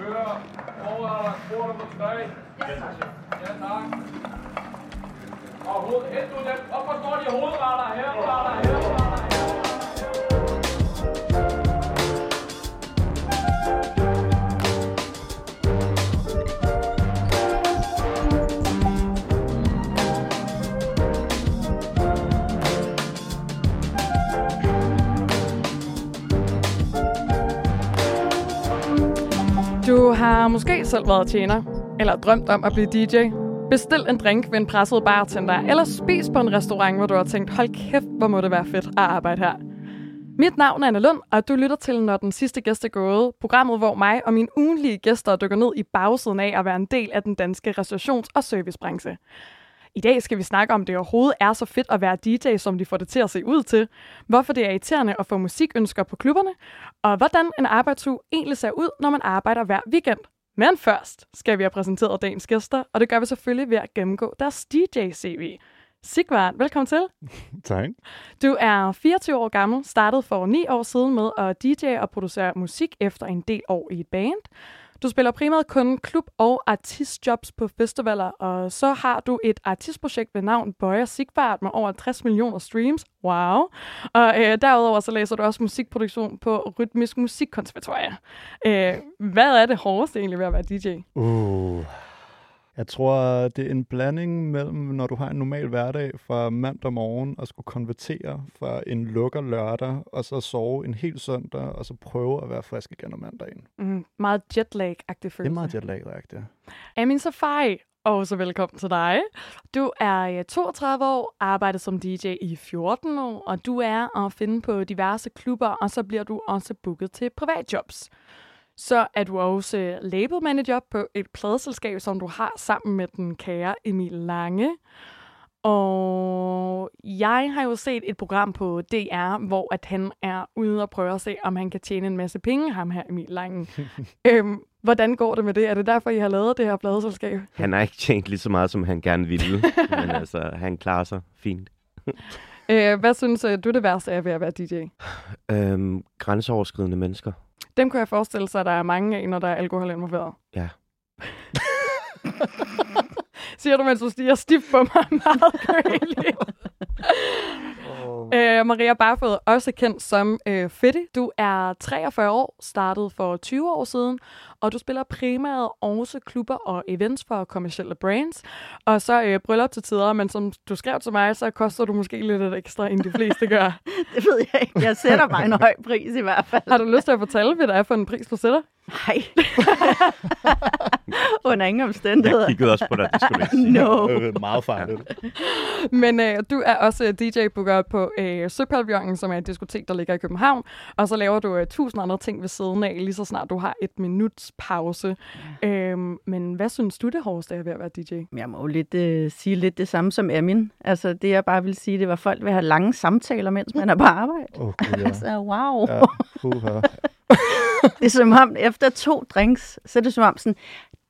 Kører. Over spor nummer 3. Ja, tak. Og hoved, helt ud. Op og står de hovedretter. Her, retter, har måske selv været tjener, eller drømt om at blive DJ. Bestil en drink ved en presset bartender, eller spis på en restaurant, hvor du har tænkt, hold kæft, hvor må det være fedt at arbejde her. Mit navn er Anna Lund, og du lytter til Når den sidste gæst er gået, programmet, hvor mig og mine ugenlige gæster dykker ned i bagsiden af at være en del af den danske restaurations- og servicebranche. I dag skal vi snakke om, det overhovedet er så fedt at være DJ, som de får det til at se ud til, hvorfor det er irriterende at få musikønsker på klubberne, og hvordan en arbejdsuge egentlig ser ud, når man arbejder hver weekend. Men først skal vi have præsenteret dagens gæster, og det gør vi selvfølgelig ved at gennemgå deres DJ-CV. Sigvard, velkommen til. Tak. Du er 24 år gammel, startede for 9 år siden med at DJ og producere musik efter en del år i et band. Du spiller primært kun klub- og artistjobs på festivaler, og så har du et artistprojekt ved navn Bøjer Sigvard med over 60 millioner streams. Wow! Og øh, derudover så læser du også musikproduktion på Rytmisk Musikkonservatorium. Øh, hvad er det hårdeste egentlig ved at være DJ? Uh. Jeg tror, det er en blanding mellem, når du har en normal hverdag fra mandag morgen og skulle konvertere fra en lukker lørdag, og så sove en hel søndag, og så prøve at være frisk igen om mandagen. Mm, meget jetlag-agtig Det følelse. er meget jetlag ja. Amin Safai, og så velkommen til dig. Du er øh, 32 år, arbejder som DJ i 14 år, og du er at finde på diverse klubber, og så bliver du også booket til privatjobs. Så er du også øh, label manager på et pladeselskab, som du har sammen med den kære Emil Lange. Og jeg har jo set et program på DR, hvor at han er ude og prøve at se, om han kan tjene en masse penge, ham her Emil Lange. øhm, hvordan går det med det? Er det derfor, I har lavet det her pladeselskab? Han har ikke tjent lige så meget, som han gerne ville, men altså, han klarer sig fint. Øh, hvad synes øh, du det værste er ved at være DJ? Øhm, grænseoverskridende mennesker. Dem kunne jeg forestille sig, at der er mange af, når der er alkohol involveret. Ja. Siger du, mens du stiger stift på mig meget. Øh, Maria Barfod, også kendt som øh, Fedte. Du er 43 år, startede for 20 år siden, og du spiller primært også klubber og events for kommersielle brands. Og så øh, bryllup til tider, men som du skrev til mig, så koster du måske lidt ekstra, end de fleste gør. Det ved jeg ikke. Jeg sætter bare en høj pris i hvert fald. Har du lyst til at fortælle, hvad det er for en pris, du sætter? Nej. Under ingen omstændigheder. Jeg kiggede også på dig, det skulle jeg sige. No. Øh, meget farligt. Men øh, du er også DJ-booker på øh, Søpavillonen, som er et diskotek, der ligger i København. Og så laver du øh, tusind andre ting ved siden af, lige så snart du har et minuts pause. Ja. Øhm, men hvad synes du det hårdeste er ved at være DJ? Jeg må jo lidt, øh, sige lidt det samme som Amin. Altså, det jeg bare vil sige, det var, at folk vil have lange samtaler, mens man er på arbejde. Gud, ja. Altså, wow. ja. Det er som om, efter to drinks, så er det som om sådan,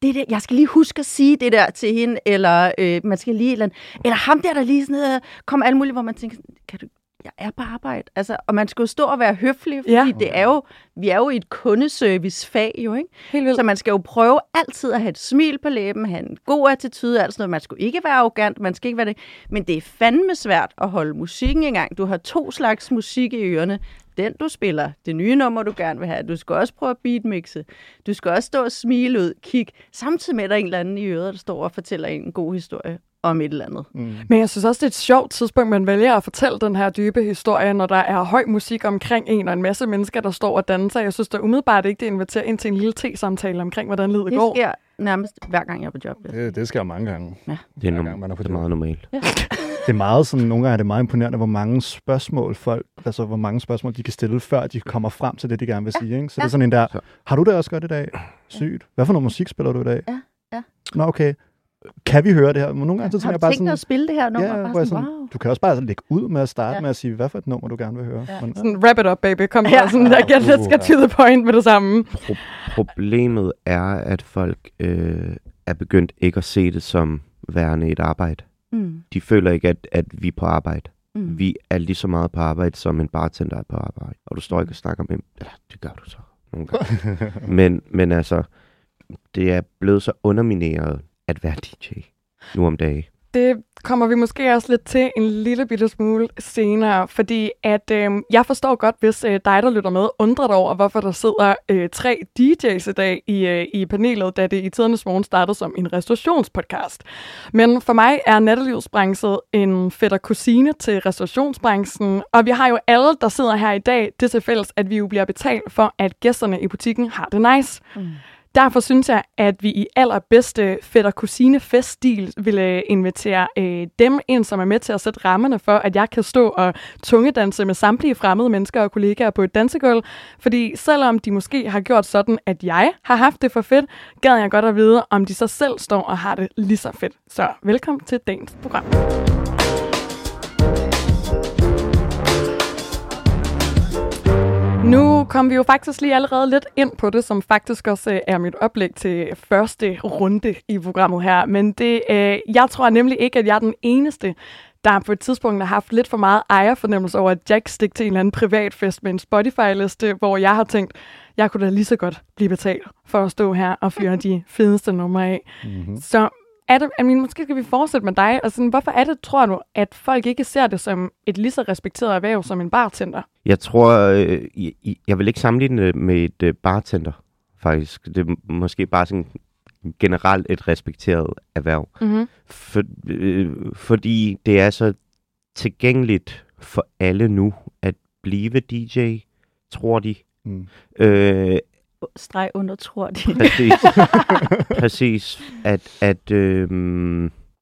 det der, jeg skal lige huske at sige det der til hende, eller øh, man skal lige, eller, eller ham der, der lige sådan noget, kommer alt muligt, hvor man tænker, kan du, jeg er på arbejde. Altså, og man skal jo stå og være høflig, fordi Ja. det er jo, vi er jo i et kundeservice-fag jo, ikke? Helt vildt. Så man skal jo prøve altid at have et smil på læben, have en god attitude, alt sådan noget. Man skal ikke være arrogant, man skal ikke være det. Men det er fandme svært at holde musikken i gang. Du har to slags musik i ørerne. Den, du spiller, det nye nummer, du gerne vil have. Du skal også prøve at beatmixe. Du skal også stå og smile ud, kig. Samtidig med, at der er en eller anden i øret, der står og fortæller en en god historie om et eller andet. Mm. Men jeg synes også, det er et sjovt tidspunkt, man vælger at fortælle den her dybe historie, når der er høj musik omkring en, og en masse mennesker, der står og danser. Jeg synes da umiddelbart ikke, det inviterer ind til en lille te-samtale omkring, hvordan livet Det går. sker nærmest hver gang, jeg er på job. Det, det sker mange gange. Det er, no- gang man er på det er meget normalt. Det er meget sådan, nogle gange er det meget imponerende, hvor mange spørgsmål folk, altså hvor mange spørgsmål de kan stille, før de kommer frem til det, de gerne vil sige. Ikke? Så det er sådan en der, har du det også godt i dag? Sygt. Hvad for noget musik spiller du i dag? Ja, ja. Nå, okay. Kan vi høre det her? Men nogle gange så Har tænker du jeg bare sådan, at spille det her nummer? ja, Bare sådan, sådan, wow. du kan også bare lægge ud med at starte Ja. med at sige, hvad for et nummer du gerne vil høre. Ja. Men, Sådan, wrap it up, baby. Kom Ja. ja. sådan, der, get, let's get to the point med det samme. Pro- problemet er, at folk øh, er begyndt ikke at se det som værende et arbejde. Mm. De føler ikke, at, at vi er på arbejde. Mm. Vi er lige så meget på arbejde, som en bartender er på arbejde. Og du står ikke og snakker med dem. Eller, det gør du så nogle gange. men, men altså, det er blevet så undermineret at være DJ nu om dagen. Det kommer vi måske også lidt til en lille bitte smule senere, fordi at øh, jeg forstår godt, hvis øh, dig, der lytter med, undrer dig over, hvorfor der sidder øh, tre DJ's i dag i, øh, i panelet, da det i tidernes morgen startede som en restaurationspodcast. Men for mig er nattelivsbranchen en fætter kusine til restaurationsbranchen, og vi har jo alle, der sidder her i dag, det til fælles, at vi jo bliver betalt for, at gæsterne i butikken har det nice. Mm. Derfor synes jeg, at vi i allerbedste fætter kusine feststil ville øh, invitere øh, dem ind, som er med til at sætte rammerne for, at jeg kan stå og tungedanse med samtlige fremmede mennesker og kollegaer på et dansegulv. Fordi selvom de måske har gjort sådan, at jeg har haft det for fedt, gad jeg godt at vide, om de så selv står og har det lige så fedt. Så velkommen til dagens program. Nu kom vi jo faktisk lige allerede lidt ind på det, som faktisk også øh, er mit oplæg til første runde i programmet her. Men det, øh, jeg tror nemlig ikke, at jeg er den eneste, der på et tidspunkt har haft lidt for meget ejerfornemmelse over, at Jack stik til en eller anden privatfest med en Spotify-liste, hvor jeg har tænkt, jeg kunne da lige så godt blive betalt for at stå her og fyre de fedeste numre af. Mm-hmm. Så er det, I mean, måske skal vi fortsætte med dig. Altså, hvorfor er det, tror du, at folk ikke ser det som et lige så respekteret erhverv som en bartender? Jeg tror, øh, jeg, jeg vil ikke sammenligne det med et øh, bartender, faktisk. Det er måske bare sådan generelt et respekteret erhverv. Mm-hmm. For, øh, fordi det er så tilgængeligt for alle nu at blive DJ, tror de. Mm. Øh, streg under, tror de. Præcis. Præcis. At, at øh,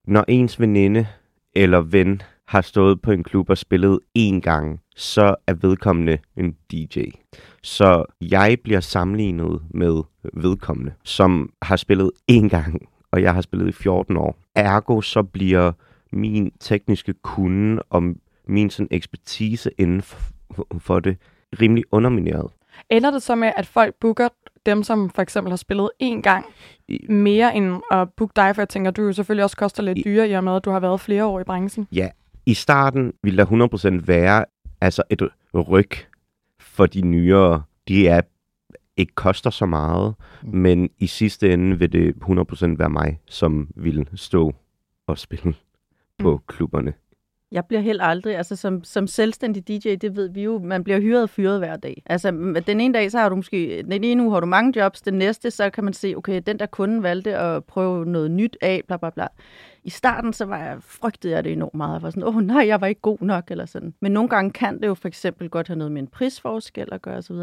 når ens veninde eller ven har stået på en klub og spillet én gang, så er vedkommende en DJ. Så jeg bliver sammenlignet med vedkommende, som har spillet én gang, og jeg har spillet i 14 år. Ergo så bliver min tekniske kunde og min sådan ekspertise inden for, for det rimelig undermineret. Ender det så med, at folk booker dem, som for eksempel har spillet én gang, mere end at booke dig? For jeg tænker, du jo selvfølgelig også koster lidt dyre i og med, at du har været flere år i branchen. Ja, i starten vil der 100% være altså et ryg for de nyere. De er ikke koster så meget, mm. men i sidste ende vil det 100% være mig, som vil stå og spille på mm. klubberne. Jeg bliver helt aldrig, altså som, som selvstændig DJ, det ved vi jo, man bliver hyret og fyret hver dag. Altså den ene dag, så har du måske, den ene uge har du mange jobs, den næste, så kan man se, okay, den der kunde valgte at prøve noget nyt af, bla bla bla. I starten, så var jeg, frygtede jeg det enormt meget. Jeg var sådan, åh oh, nej, jeg var ikke god nok, eller sådan. Men nogle gange kan det jo for eksempel godt have noget med en prisforskel at gøre, osv.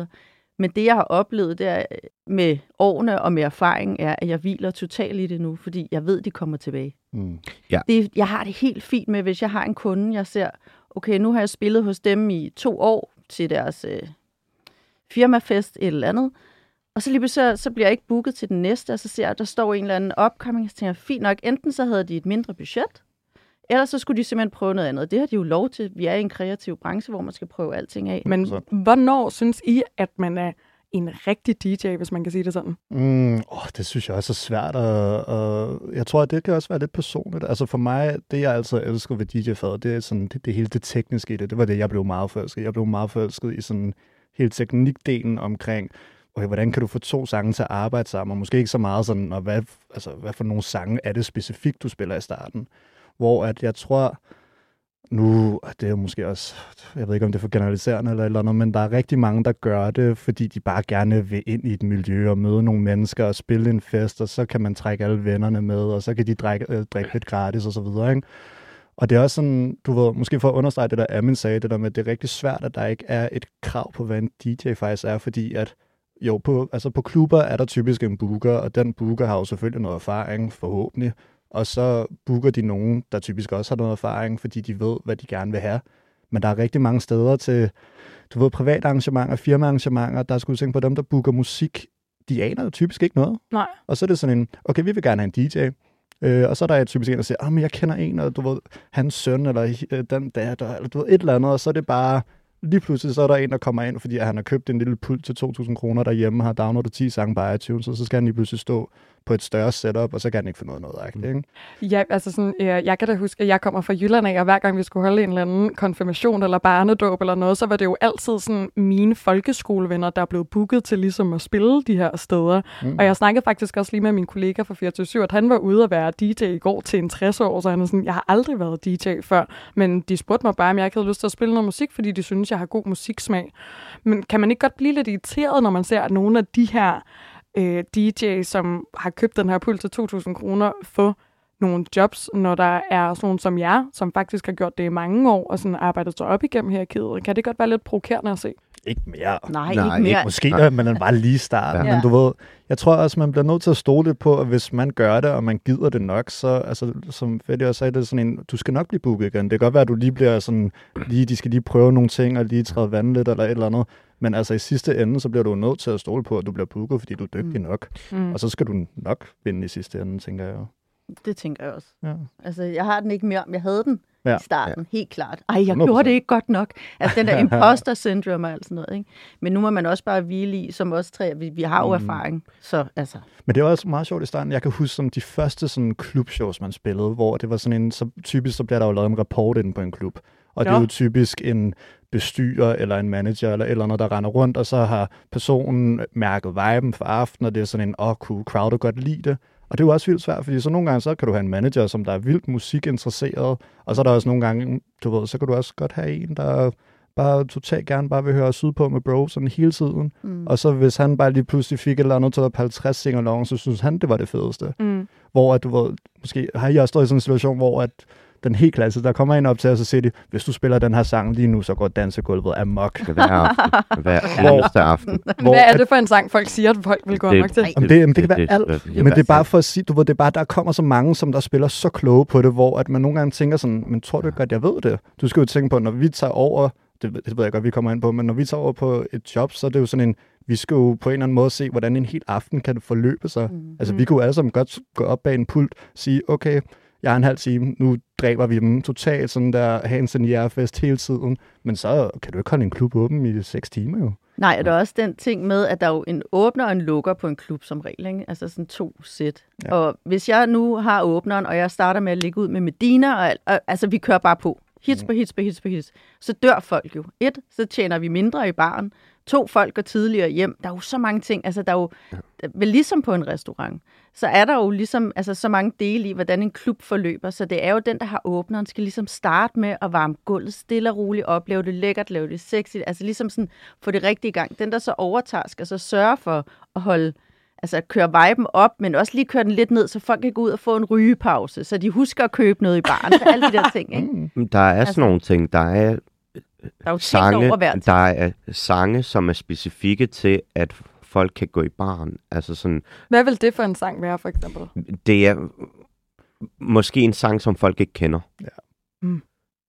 Men det, jeg har oplevet der med årene og med erfaring, er, at jeg hviler totalt i det nu, fordi jeg ved, de kommer tilbage. Mm. Ja. Det, jeg har det helt fint med, hvis jeg har en kunde, jeg ser, okay, nu har jeg spillet hos dem i to år til deres øh, firmafest, et eller andet, og så lige så, så bliver jeg ikke booket til den næste, og så ser jeg, at der står en eller anden opkoming, og så tænker jeg, fint nok, enten så havde de et mindre budget, Ellers så skulle de simpelthen prøve noget andet. Det har de jo lov til. Vi er i en kreativ branche, hvor man skal prøve alting af. Men hvornår synes I, at man er en rigtig DJ, hvis man kan sige det sådan? Mm, oh, det synes jeg også er svært. Og, og jeg tror, at det kan også være lidt personligt. Altså for mig, det jeg altid elsker ved DJ-faget, det er sådan, det, det hele det tekniske i det. Det var det, jeg blev meget forelsket Jeg blev meget forelsket i sådan hele teknikdelen omkring, okay, hvordan kan du få to sange til at arbejde sammen, og måske ikke så meget sådan, og hvad, altså, hvad for nogle sange er det specifikt, du spiller i starten hvor at jeg tror, nu, det er jo måske også, jeg ved ikke om det er for generaliserende eller eller andet, men der er rigtig mange, der gør det, fordi de bare gerne vil ind i et miljø og møde nogle mennesker og spille en fest, og så kan man trække alle vennerne med, og så kan de drikke, øh, drikke lidt gratis og så videre, ikke? Og det er også sådan, du ved, måske for at understrege det der Amin sagde, det der med, at det er rigtig svært, at der ikke er et krav på, hvad en DJ faktisk er, fordi at jo, på, altså på klubber er der typisk en booker, og den booker har jo selvfølgelig noget erfaring, forhåbentlig, og så booker de nogen, der typisk også har noget erfaring, fordi de ved, hvad de gerne vil have. Men der er rigtig mange steder til, du ved, private arrangementer, firmaarrangementer, der skulle tænke på dem, der booker musik. De aner jo typisk ikke noget. Nej. Og så er det sådan en, okay, vi vil gerne have en DJ. Øh, og så er der typisk en, der siger, ah, men jeg kender en, og du ved, hans søn, eller øh, den datter, eller du ved, et eller andet, og så er det bare, lige pludselig så er der en, der kommer ind, fordi han har købt en lille pult til 2.000 kroner derhjemme, har downloadet 10 sange på iTunes, og så skal han lige pludselig stå på et større setup, og så kan han ikke finde noget noget af ikke? Ja, altså sådan, øh, jeg kan da huske, at jeg kommer fra Jylland af, og hver gang vi skulle holde en eller anden konfirmation eller barnedåb eller noget, så var det jo altid sådan mine folkeskolevenner, der blev booket til ligesom at spille de her steder. Mm. Og jeg snakkede faktisk også lige med min kollega fra 24 at han var ude at være DJ i går til en 60 år, så han er sådan, jeg har aldrig været DJ før, men de spurgte mig bare, om jeg ikke havde lyst til at spille noget musik, fordi de synes, jeg har god musiksmag. Men kan man ikke godt blive lidt irriteret, når man ser, at nogle af de her øh, DJ, som har købt den her pult til 2.000 kroner, få nogle jobs, når der er sådan nogle som jer, som faktisk har gjort det i mange år, og sådan arbejdet sig op igennem her i Kan det godt være lidt provokerende at se? Ikke mere. Nej, Nej, ikke mere. Ikke måske, da, men den var lige i starten. Ja. Men du ved, jeg tror også, man bliver nødt til at stole lidt på, at hvis man gør det, og man gider det nok, så, altså, som Freddy også sagde, det er sådan en, du skal nok blive booket igen. Det kan godt være, at du lige bliver sådan, lige, de skal lige prøve nogle ting, og lige træde vand lidt, eller et eller andet. Men altså i sidste ende, så bliver du nødt til at stole på, at du bliver booket, fordi du er dygtig mm. nok. Mm. Og så skal du nok vinde i sidste ende, tænker jeg jo. Det tænker jeg også. Ja. Altså, jeg har den ikke mere, men jeg havde den ja. I starten, ja. helt klart. Ej, jeg 100%. gjorde det ikke godt nok. Altså, den der imposter syndrome og alt sådan noget, ikke? Men nu må man også bare hvile i, som os tre, vi, vi har jo Mm. erfaring. Så, altså, Men det var også meget sjovt i starten. Jeg kan huske som de første sådan, klubshows, man spillede, hvor det var sådan en, så typisk så bliver der jo lavet en rapport inde på en klub. Og det er Nå. jo typisk en bestyrer eller en manager eller eller andet, der render rundt, og så har personen mærket viben for aftenen, og det er sådan en, åh, oh, kunne crowdet godt lide det? Og det er jo også vildt svært, fordi så nogle gange, så kan du have en manager, som der er vildt musikinteresseret, og så er der også nogle gange, du ved, så kan du også godt have en, der bare totalt gerne bare vil høre sydpå med bro sådan hele tiden. mm. Og så hvis han bare lige pludselig fik et eller andet til at 50 singalong, så synes han, det var det fedeste. Mm. Hvor at du ved, måske har jeg stået i sådan en situation, hvor at den helt klasse, der kommer en op til os og siger de, hvis du spiller den her sang lige nu, så går dansegulvet amok. Hver aften. Hver Hvor- eneste aften. Hvor Hvad er det for en sang, folk siger, at folk vil gå amok til? Jamen, det, jamen, det kan være alt. det- Men det er bare for at sige, du ved, det er bare, der kommer så mange, som der spiller så kloge på det, hvor at man nogle gange tænker sådan, men tror du ikke godt, jeg ved det? Du skal jo tænke på, når vi tager over, det, ved- det ved jeg godt, vi kommer ind på, men når vi tager over på et job, så er det jo sådan en, vi skal jo på en eller anden måde se, hvordan en hel aften kan forløbe sig. Mm. Altså, vi kunne alle sammen godt gå op bag en pult, sige, okay, jeg har en halv time, nu dræber vi dem totalt, sådan der the air fest hele tiden. Men så kan du ikke holde en klub åben i seks timer jo. Nej, og der er også den ting med, at der er jo en åbner og en lukker på en klub som regel. Ikke? Altså sådan to sæt. Ja. Og hvis jeg nu har åbneren, og jeg starter med at ligge ud med Medina, og, alt- og altså vi kører bare på. Hits på hits på hits på hits. Så dør folk jo. Et, så tjener vi mindre i baren. To, folk går tidligere hjem. Der er jo så mange ting. Altså, der er jo, vel ligesom på en restaurant, så er der jo ligesom altså, så mange dele i, hvordan en klub forløber. Så det er jo den, der har åbneren, skal ligesom starte med at varme gulvet stille og roligt op, lave det lækkert, lave det sexigt, altså ligesom sådan få det rigtigt i gang. Den, der så overtager, skal så sørge for at holde altså at køre viben op, men også lige køre den lidt ned, så folk kan gå ud og få en rygepause, så de husker at købe noget i baren. Alle de der ting, ikke? Mm. Der er Altså- sådan nogle ting. Der er Der er jo sange, over hver ting. der er sange, som er specifikke til, at folk kan gå i baren. Altså sådan, Hvad vil det for en sang være, for eksempel? det er måske en sang, som folk ikke kender. Ja. Mm.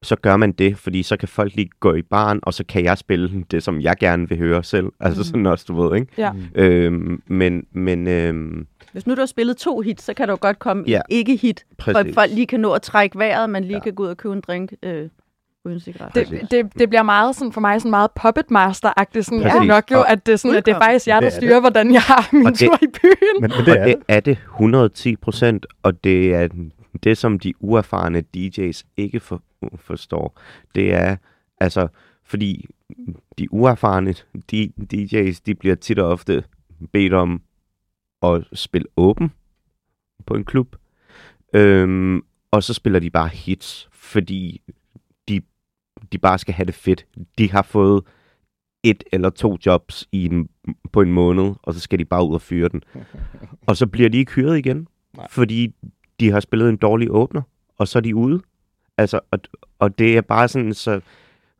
Så gør man det, fordi så kan folk lige gå i baren, og så kan jeg spille det, som jeg gerne vil høre selv. Altså Mm. sådan også, du ved, ikke? Ja. Øhm, men, men øhm, Hvis nu du har spillet to hits, så kan der jo godt komme Ja. ja. ikke-hit, for præcis. folk lige kan nå at trække vejret, man lige ja. kan gå ud og købe en drink øh, uden cigaret. Det, det, det bliver meget sådan, for mig sådan meget puppet master-agtigt. Sådan, ja. nok jo, at det, er sådan, at det er faktisk jer, der Det er det. styrer, hvordan jeg har min det- tur i byen. Men, men og det er det det. er det 110 procent, og det er det, som de uerfarne DJ's ikke for, forstår. Det er, altså, fordi de uerfarne de, DJ's, de bliver tit og ofte bedt om at spille åben på en klub, øhm, og så spiller de bare hits, fordi de, de bare skal have det fedt. De har fået et eller to jobs i en, på en måned, og så skal de bare ud og fyre den. Og så bliver de ikke hyret igen, Nej. fordi de har spillet en dårlig åbner, og så er de ude. Altså, og, og det er bare sådan, så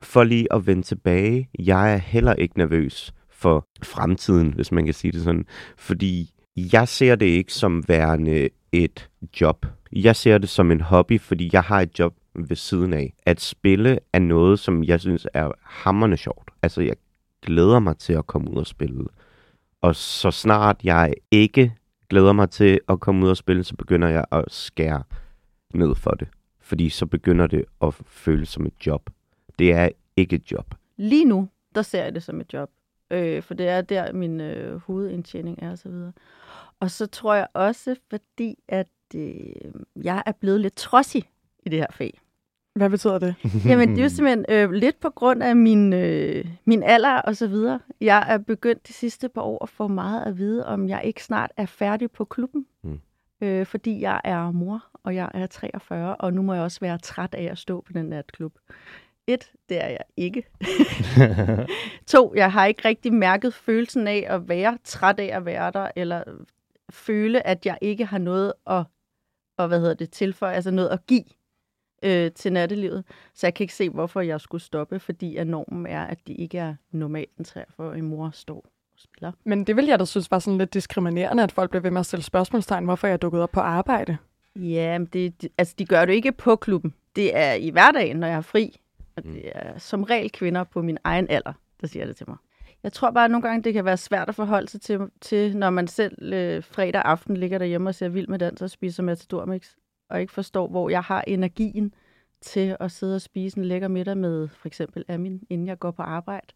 for lige at vende tilbage, jeg er heller ikke nervøs for fremtiden, hvis man kan sige det sådan. Fordi jeg ser det ikke som værende et job. Jeg ser det som en hobby, fordi jeg har et job ved siden af. At spille er noget, som jeg synes er hammerne sjovt. Altså, jeg glæder mig til at komme ud og spille. Og så snart jeg ikke glæder mig til at komme ud og spille, så begynder jeg at skære ned for det. Fordi så begynder det at føles som et job. Det er ikke et job. Lige nu, der ser jeg det som et job. øh, for det er der, min øh, hovedindtjening er og så videre. Og så tror jeg også, fordi at øh, jeg er blevet lidt trodsig i det her fag. Hvad betyder det? Jamen, det er jo simpelthen øh, lidt på grund af min, øh, min alder og så videre. Jeg er begyndt de sidste par år at få meget at vide, om jeg ikke snart er færdig på klubben. Mm. Øh, fordi jeg er mor, og jeg er 43, og nu må jeg også være træt af at stå på den natklub. Et, det er jeg ikke. to, jeg har ikke rigtig mærket følelsen af at være træt af at være der, eller føle, at jeg ikke har noget at, og hvad hedder det, tilføje, altså noget at give øh, til nattelivet. Så jeg kan ikke se, hvorfor jeg skulle stoppe, fordi at normen er, at det ikke er normalt, en 43-årig mor står og spiller. Men det vil jeg da synes var sådan lidt diskriminerende, at folk bliver ved med at stille spørgsmålstegn, hvorfor jeg er dukket op på arbejde. Ja, men det, altså, de gør det ikke på klubben. Det er i hverdagen, når jeg er fri. Og det er som regel kvinder på min egen alder, der siger det til mig. Jeg tror bare, at nogle gange, det kan være svært at forholde sig til, til når man selv øh, fredag aften ligger derhjemme og ser vild med dans og spiser Matador-mix, og ikke forstår, hvor jeg har energien til at sidde og spise en lækker middag med for eksempel Amin, inden jeg går på arbejde.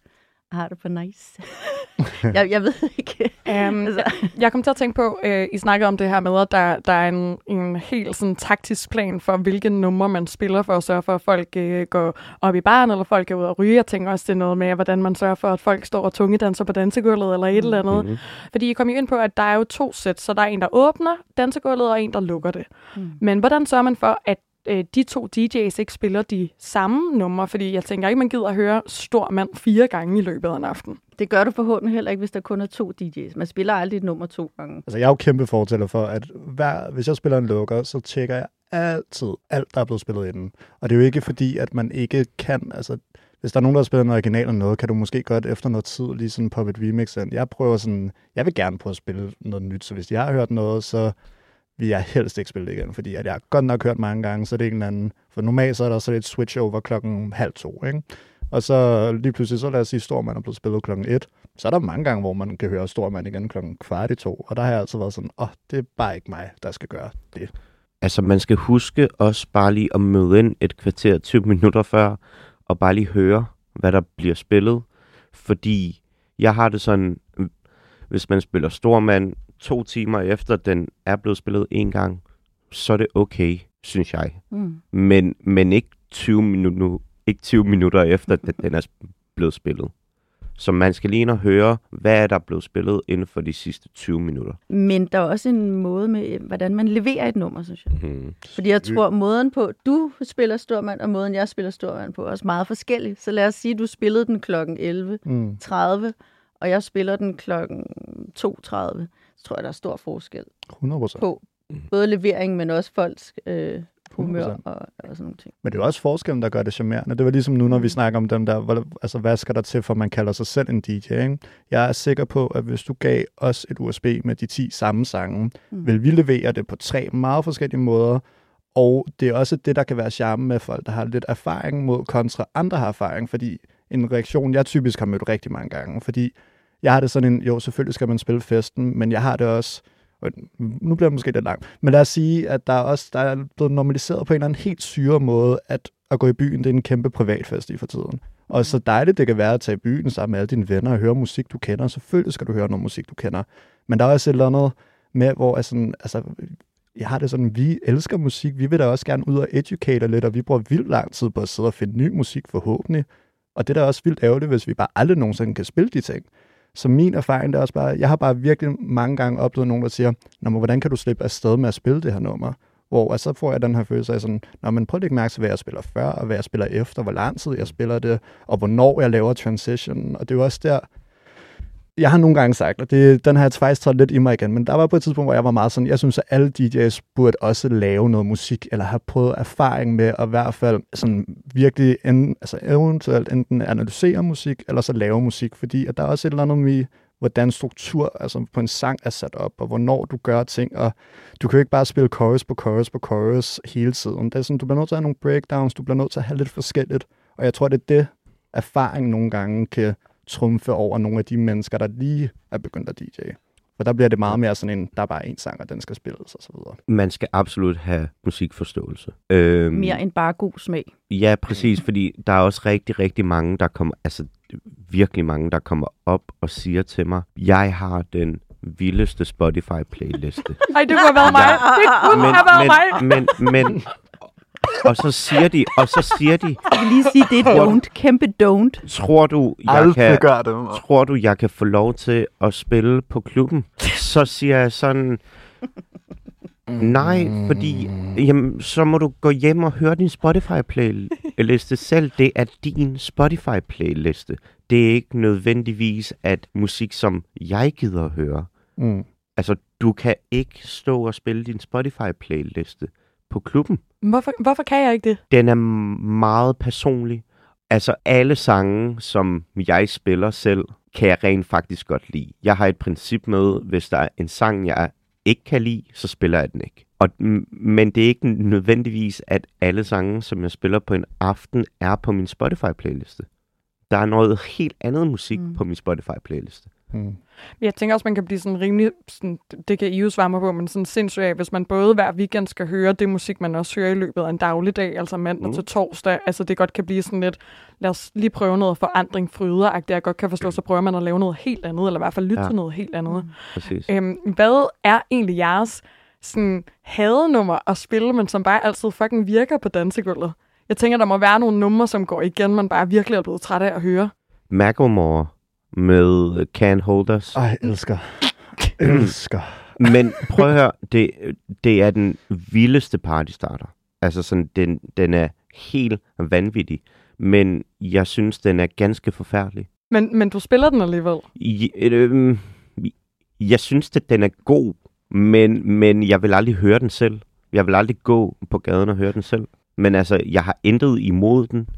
Har det på nice. jeg, jeg ved ikke. Um, Altså- Jeg kom til at tænke på, øh, I snakkede om det her med, at der, der er en, en helt sådan, taktisk plan for, hvilke numre man spiller for at sørge for, at folk øh, går op i baren, eller folk går ud og ryge. Jeg tænker også, det er noget med, hvordan man sørger for, at folk står og tungedanser på dansegulvet, eller et eller andet. Mhm. Fordi I kom jo ind på, at der er jo to sæt, så der er en, der åbner dansegulvet, og en, der lukker det. Mm. Men hvordan sørger man for, at øh, de to DJ's ikke spiller de samme numre? Fordi jeg tænker ikke, man gider at høre stor mand fire gange i løbet af en aften. Det gør du forhåbentlig heller ikke, hvis der kun er to DJ's. Man spiller aldrig et nummer to gange. Altså, jeg er jo kæmpe fortæller for, at hver, hvis jeg spiller en lukker, så tjekker jeg altid alt, der er blevet spillet inden. Og det er jo ikke fordi, at man ikke kan, altså, hvis der er nogen, der har spillet en original eller noget, kan du måske godt efter noget tid lige sådan poppe et remix ind. Jeg prøver sådan, jeg vil gerne prøve at spille noget nyt, så hvis jeg har hørt noget, så vil jeg helst ikke spille det igen, fordi at jeg har godt nok hørt mange gange, så er det ikke en anden. For normalt så er der så et switch over klokken halv to, ikke? Og så lige pludselig, så lad os sige, Stormand er blevet spillet klokken et. Så er der mange gange, hvor man kan høre Stormand igen klokken kvart i to. Og der har jeg altid været sådan, åh, oh, det er bare ikke mig, der skal gøre det. Altså, man skal huske også bare lige at møde ind et kvarter, 20 minutter før, og bare lige høre, hvad der bliver spillet. Fordi jeg har det sådan, hvis man spiller stormand to timer efter, den er blevet spillet en gang, så er det okay, synes jeg. Mm. Men, men ikke, 20 minutter, ikke 20 minutter efter, at den er blevet spillet. Så man skal lige ind og høre, hvad er der blevet spillet inden for de sidste 20 minutter. Men der er også en måde med, hvordan man leverer et nummer, synes jeg. Hmm. Fordi jeg tror, måden på, du spiller stormand, og måden jeg spiller stormand på, er også meget forskellig. Så lad os sige, at du spillede den klokken 11.30, Mm. og jeg spiller den klokken 2.30. Så tror jeg, der er stor forskel 100 procent. på både levering, men også folks øh, humør 100%. og, og sådan nogle ting. Men det er jo også forskellen, der gør det charmerende. Det var ligesom nu, når vi snakker om dem der, hvor- altså hvad skal der til, for man kalder sig selv en DJ, ikke? Jeg er sikker på, at hvis du gav os et USB med de 10 samme sange, Mm. vil vi levere det på tre meget forskellige måder, og det er også det, der kan være charme med folk, der har lidt erfaring mod kontra andre har erfaring, fordi en reaktion, jeg typisk har mødt rigtig mange gange, fordi jeg har det sådan en, jo selvfølgelig skal man spille festen, men jeg har det også, og nu bliver det måske lidt langt, men lad os sige, at der er også der er blevet normaliseret på en eller anden helt syre måde, at at gå i byen, det er en kæmpe privatfest i for tiden. Og så dejligt det kan være at tage i byen sammen med alle dine venner og høre musik, du kender. Selvfølgelig skal du høre noget musik, du kender. Men der er også et eller andet med, hvor jeg, sådan, altså, jeg har det sådan, vi elsker musik, vi vil da også gerne ud og educate lidt, og vi bruger vildt lang tid på at sidde og finde ny musik forhåbentlig. Og det er da også vildt ærgerligt, hvis vi bare aldrig nogensinde kan spille de ting. Så min erfaring er også bare, jeg har bare virkelig mange gange oplevet nogen, der siger, Nå, men hvordan kan du slippe afsted med at spille det her nummer? Hvor altså, så får jeg den her følelse af sådan, Nå, men prøv at lægge mærke til, hvad jeg spiller før, og hvad jeg spiller efter, hvor lang tid jeg spiller det, og hvornår jeg laver transition. Og det er jo også der, jeg har nogle gange sagt, og det, den har jeg faktisk taget lidt i mig igen, men der var på et tidspunkt, hvor jeg var meget sådan, jeg synes, at alle DJ's burde også lave noget musik, eller have prøvet erfaring med at i hvert fald sådan virkelig en, altså eventuelt enten analysere musik, eller så lave musik, fordi at der er også et eller andet med, hvordan struktur altså på en sang er sat op, og hvornår du gør ting, og du kan jo ikke bare spille chorus på chorus på chorus hele tiden. Det er sådan, du bliver nødt til at have nogle breakdowns, du bliver nødt til at have lidt forskelligt, og jeg tror, det er det, erfaring nogle gange kan trumfe over nogle af de mennesker, der lige er begyndt at DJ. For der bliver det meget mere sådan en, der er bare en sang, og den skal spilles og så videre. Man skal absolut have musikforståelse. Øhm, Mere end bare god smag. Ja, præcis, fordi der er også rigtig, rigtig mange, der kommer, altså virkelig mange, der kommer op og siger til mig, jeg har den vildeste Spotify-playliste. Ej, det kunne have været mig. Det kunne have været mig. men, men, men, og så siger de, og så siger de, Jeg vil lige sige, det er et don't. Kæmpe don't. tror du, jeg kan, gør det. tror du, jeg kan få lov til at spille på klubben? Så siger jeg sådan, nej, fordi jamen, så må du gå hjem og høre din Spotify-playliste selv. Det er din Spotify-playliste. Det er ikke nødvendigvis at musik, som jeg gider at høre. Mm. Altså, du kan ikke stå og spille din Spotify-playliste på klubben. Hvorfor, hvorfor kan jeg ikke det? Den er meget personlig. Altså, alle sange, som jeg spiller selv, kan jeg rent faktisk godt lide. Jeg har et princip med, hvis der er en sang, jeg ikke kan lide, så spiller jeg den ikke. Og, men det er ikke nødvendigvis, at alle sange, som jeg spiller på en aften, er på min Spotify-playliste. Der er noget helt andet musik mm. på min Spotify-playliste. Mm. Jeg tænker også, man kan blive sådan rimelig, sådan, det kan I jo svare mig på, men sådan sindssygt af, hvis man både hver weekend skal høre det musik, man også hører i løbet af en dagligdag, altså mandag mm. Mm. til torsdag, altså det godt kan blive sådan lidt, lad os lige prøve noget forandring, fryderagtigt, jeg godt kan forstå, så prøver man at lave noget helt andet, eller i hvert fald lytte ja. Til noget helt andet. Præcis. Øhm, hvad er egentlig jeres sådan, hadenummer at spille, men som bare altid fucking virker på dansegulvet? Jeg tænker, der må være nogle numre, som går igen, man bare virkelig er blevet træt af at høre. Macklemore med Can Hold Us. Ej, elsker. elsker. Men prøv at høre, det, det er den vildeste partystarter. Altså sådan, den, den er helt vanvittig. Men jeg synes, den er ganske forfærdelig. Men, men du spiller den alligevel. I, øh, jeg synes, at den er god, men, men jeg vil aldrig høre den selv. Jeg vil aldrig gå på gaden og høre den selv. Men altså, jeg har intet imod den,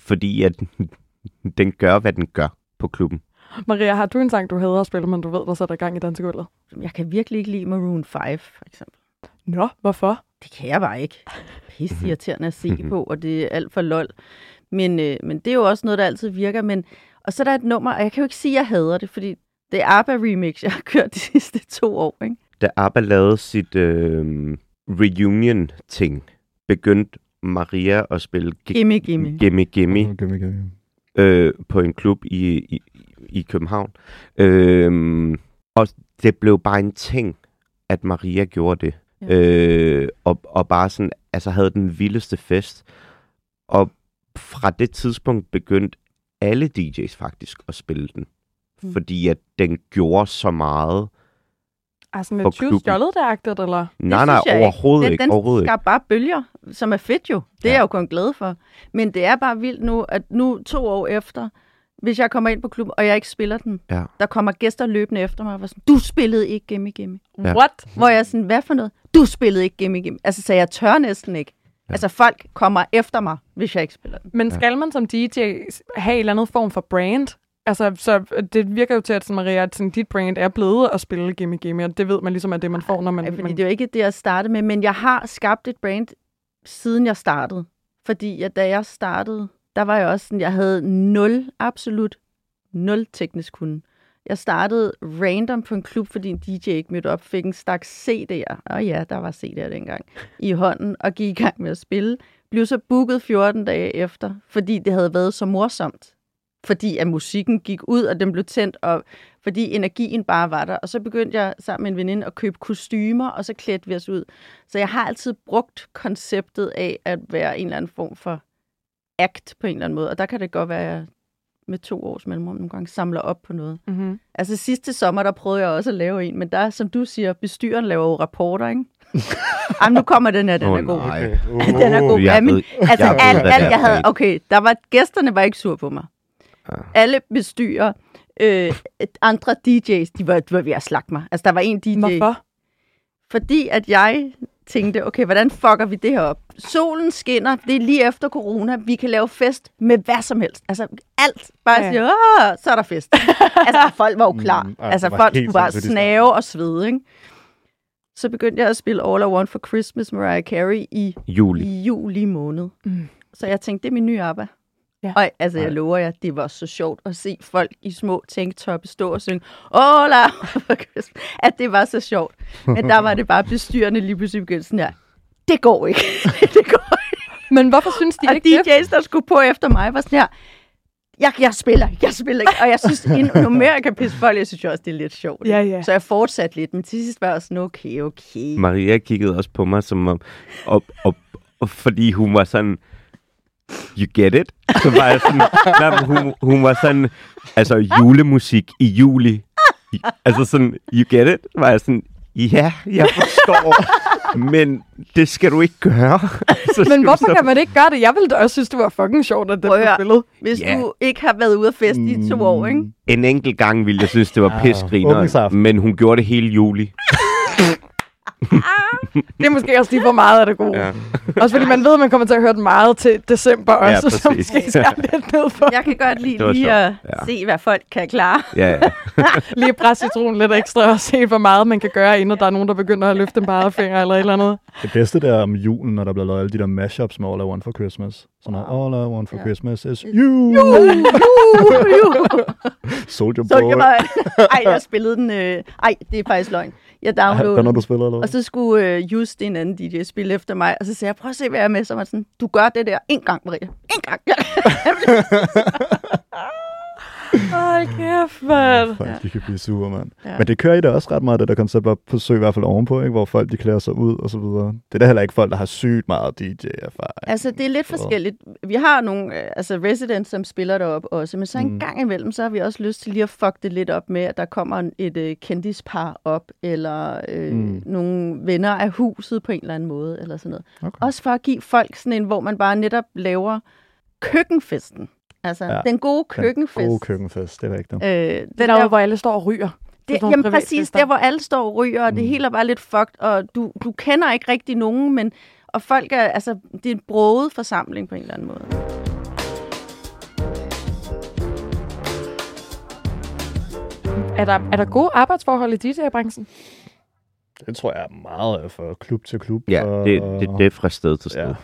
fordi at den gør, hvad den gør på klubben. Maria, har du en sang, du hader at spille, men du ved, der sætter gang i dansegulvet? Jeg kan virkelig ikke lide Maroon 5, for eksempel. Nå, hvorfor? Det kan jeg bare ikke. Pisse irriterende at se på, og det er alt for lol. Men, øh, men det er jo også noget, der altid virker. Men, og så er der et nummer, og jeg kan jo ikke sige, at jeg hader det, fordi det er ABBA Remix, jeg har kørt de sidste to år. Ikke? Da ABBA lavede sit øh, reunion-ting, begyndte Maria at spille Gi- Gimme, gimme. Gimme Gimme Mm, gimme, gimme. øh, på en klub i, i, i København. Øh, og det blev bare en ting, at Maria gjorde det. Ja. Øh, og, og bare sådan, altså havde den vildeste fest. Og fra det tidspunkt begyndte alle DJ's faktisk at spille den. Mm. Fordi at den gjorde så meget. Er For lidt 20 klubben. stjålet det eller? Nej, nej, synes jeg ikke. overhovedet den. Den Overhovedet skabte bare bølger, som er fedt jo. Det er Ja. jeg jo kun glad for. Men det er bare vildt nu, at nu to år efter, hvis jeg kommer ind på klubben, og jeg ikke spiller den, Ja. der kommer gæster løbende efter mig og var sådan, du spillede ikke Gimme Gimme. Ja. What? Hvor jeg er sådan, hvad for noget? Du spillede ikke Gimme Gimme. Altså, så jeg tør næsten ikke. Ja. Altså, folk kommer efter mig, hvis jeg ikke spiller den. Men skal man som DJ have en eller anden form for brand? Altså, så det virker jo til, at sådan, Maria, at sådan, dit brand er blevet at spille Gimme Gimme, og det ved man ligesom er det, man får, når man... Ej, fordi man... det er jo ikke det, jeg startede med, men jeg har skabt et brand, siden jeg startede. Fordi at da jeg startede, der var jeg også sådan, jeg havde nul, absolut nul teknisk kunde. Jeg startede random på en klub, fordi en DJ ikke mødte op, fik en stak CD'er, og ja, der var CD'er dengang, i hånden, og gik i gang med at spille. Blev så booket 14 dage efter, fordi det havde været så morsomt. Fordi at musikken gik ud, og den blev tændt, og fordi energien bare var der. Og så begyndte jeg sammen med en veninde at købe kostymer, og så klædte vi os ud. Så jeg har altid brugt konceptet af at være en eller anden form for act på en eller anden måde. Og der kan det godt være, at jeg med to års mellemrum nogle gange samler op på noget. Mm-hmm. Altså sidste sommer, der prøvede jeg også at lave en, men der, som du siger, bestyren laver jo rapporter, ikke? Jamen, nu kommer den her, den Åh, er god. nej. Den er god. Jeg ved- altså, jeg ved, alt, hvad alt, jeg havde, okay, der var, gæsterne var ikke sur på mig. Ja. Alle bestyrer, øh, andre DJ's, de var, de var ved at slagte mig. Altså, der var en DJ, Hvorfor? fordi at jeg tænkte, okay, hvordan fucker vi det her op? Solen skinner, det er lige efter corona, vi kan lave fest med hvad som helst. Altså alt, bare Ja. ja. siger, Åh, så er der fest. altså folk var jo klar. Mm, altså var folk skulle bare snave og svede, ikke? Så begyndte jeg at spille All I Want for Christmas, Mariah Carey, i, Juli. i juli måned. Mm. Så jeg tænkte, det er min nye ABBA. Ja. Og altså, jeg lover jer, det var så sjovt at se folk i små tanktoppe stå og synge, Ola! at det var så sjovt. Men der var det bare bestyrende lige pludselig begyndt sådan her, det går ikke. det går ikke. Men hvorfor synes de Og ikke det? DJ's, der skulle på efter mig, var sådan her, jeg, jeg spiller, ikke, jeg spiller ikke. Og jeg synes, endnu mere jeg kan pisse folk, jeg synes også, det er lidt sjovt. Ja, ja. Så jeg fortsatte lidt, men til sidst var jeg sådan, okay, okay. Maria kiggede også på mig, som om, og, og, og fordi hun var sådan, you get it? Så var jeg sådan, nej, hun, hun var sådan, altså julemusik i juli. Altså sådan, you get it? Var jeg sådan, ja, jeg forstår, men det skal du ikke gøre. Så Men hvorfor så- kan man ikke gøre det? Jeg ville da også synes, det var fucking sjovt, at det blev spillet. Hvis Ja. du ikke har været ude at feste i to år, ikke? En enkelt gang ville jeg synes, det var pisgriner, men hun gjorde det hele juli. Det er måske også lige for meget af det gode. Ja. Også fordi man ved, at man kommer til at høre den meget til december Ja, også, så præcis. måske skal lidt ned for. Jeg kan godt Det lide lige sjovt. at Ja. se, hvad folk kan klare. Ja, ja. Lige presse citronen lidt ekstra og se, hvor meget man kan gøre, inden der er nogen, der begynder at løfte en pegefinger eller et eller andet. Det bedste der om julen, når der bliver lavet alle de der mashups med All I Want for Christmas. Sådan wow. All I Want for Ja. Christmas is you. Soldier Så Boy. jeg var, ej, jeg spillede den. Øh, ej, det er faktisk løgn. Jeg downloadede Den har den. du spillet, eller hvad? Så skulle øh, Just, en anden DJ, spille efter mig, og så sagde jeg, prøv at se, hvad jeg er med. Så var sådan, du gør det der en gang, Maria. En gang. Hold kæft, mand. Folk, de kan blive sure, mand. Ja. Men det kører I da også ret meget, det der koncept, bare forsøg i hvert fald ovenpå, ikke? hvor folk de klæder sig ud og så videre. Det er da heller ikke folk, der har sygt meget DJ-erfaring. altså, det er lidt forskelligt. Vi har nogle øh, altså residents, som spiller derop også, men så en Mm. gang imellem, så har vi også lyst til lige at fuck det lidt op med, at der kommer et øh, kendispar op, eller øh, mm. nogle venner af huset på en eller anden måde, eller sådan noget. Okay. Også for at give folk sådan en, hvor man bare netop laver køkkenfesten. Altså, Ja, den gode køkkenfest. Den gode køkkenfest, det er rigtigt. Øh, Det den er der, der, hvor alle står og ryger. det, jamen præcis, der hvor alle står og ryger, og det Mm. hele er bare lidt fucked, og du, du kender ikke rigtig nogen, men og folk er, altså, det er en broget forsamling på en eller anden måde. Er der, er der gode arbejdsforhold i DJ-branchen? Det tror jeg er meget fra klub til klub. Ja, og, det, det, det er fra sted til sted. Ja.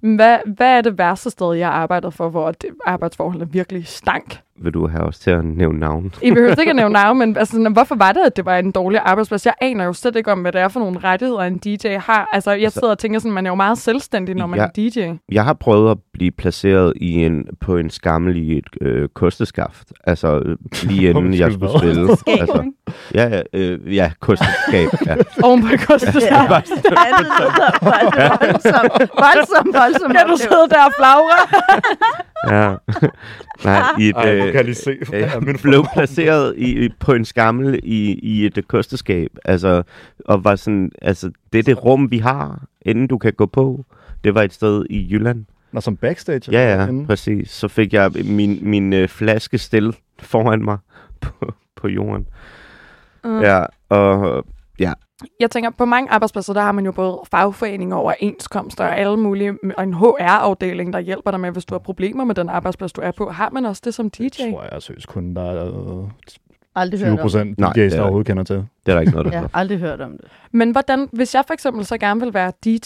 Hvad, hvad er det værste sted, jeg har arbejdet for, hvor det arbejdsforholdene virkelig stank? Vil du have os til at nævne navn? I behøver ikke at nævne navn, men altså, sådan, hvorfor var det, at det var en dårlig arbejdsplads? Jeg aner jo slet ikke om, hvad det er for nogle rettigheder, en DJ har. Altså, jeg Altså- sidder og tænker sådan, man er jo meget selvstændig, når man Ja. er DJ. Jeg har prøvet at blive placeret i en, på en skammel i et øh, kosteskaft. Altså lige inden jeg skulle spille. Altså, ja, ja, øh, ja, kosteskab. Ja. Oven på kostet. Ja. Ja, det lyder voldsomt, voldsomt, voldsomt. Kan du sidde der og flagre? ja. Nej, i et, Ej, øh, kan lige se. øh, Ja, min blev placeret i, på en skammel i, i et øh, kosteskab. Altså, og var sådan, altså, det er det rum, vi har, inden du kan gå på. Det var et sted i Jylland. Nå, som backstage? Ja, ja, inde? præcis. Så fik jeg min, min øh, flaske stil foran mig på, på jorden. Mm. Ja, og Jeg tænker, på mange arbejdspladser, der har man jo både fagforeninger og overenskomster og alle mulige, og en HR-afdeling, der hjælper dig med, hvis du har problemer med den arbejdsplads, du er på. Har man også det som DJ? Det tror jeg seriøst kun, der er øh, Aldrig 20 hørt om det. procent DJ's, det er der overhovedet kender til. det er der ikke noget, der Jeg har aldrig hørt om det. Men hvordan, hvis jeg for eksempel så gerne vil være DJ,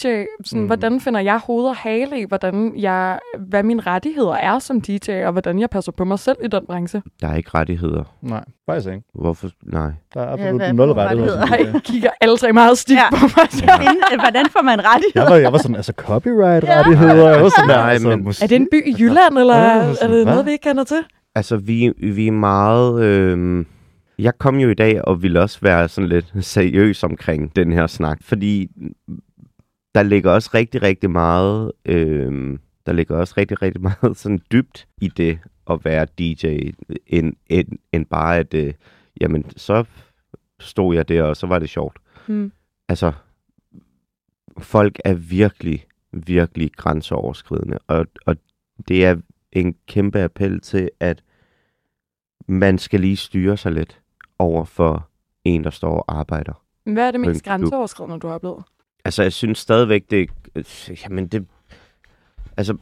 sådan, Mm. hvordan finder jeg hoved og hale i, hvordan jeg, hvad mine rettigheder er som DJ, og hvordan jeg passer på mig selv i den branche? Der er ikke rettigheder. Nej, faktisk ikke. Hvorfor? Nej. Der er Ja, absolut hvad nul rettigheder. rettigheder? DJ. Ej, kigger alle tre meget stift Ja. ja. på mig. Finde, hvordan får man rettigheder? Jeg var, jeg var sådan, altså copyright-rettigheder. Jeg var sådan Nej, altså, men-. Er det en by i Jylland, eller Ja, er sådan, det hvad? noget, vi ikke kender til? Altså, vi, vi er meget... Øh, jeg kom jo i dag og ville også være sådan lidt seriøs omkring den her snak, fordi der ligger også rigtig, rigtig meget... Øh, der ligger også rigtig, rigtig meget sådan dybt i det at være DJ, end, end, end bare at, øh, jamen, så stod jeg der, og så var det sjovt. Hmm. Altså, folk er virkelig, virkelig grænseoverskridende, og, og det er en kæmpe appel til, at man skal lige styre sig lidt over for en, der står og arbejder. Hvad er det mest grænseoverskridende, du har oplevet? Altså, jeg synes stadigvæk, det... Jamen, det... Altså,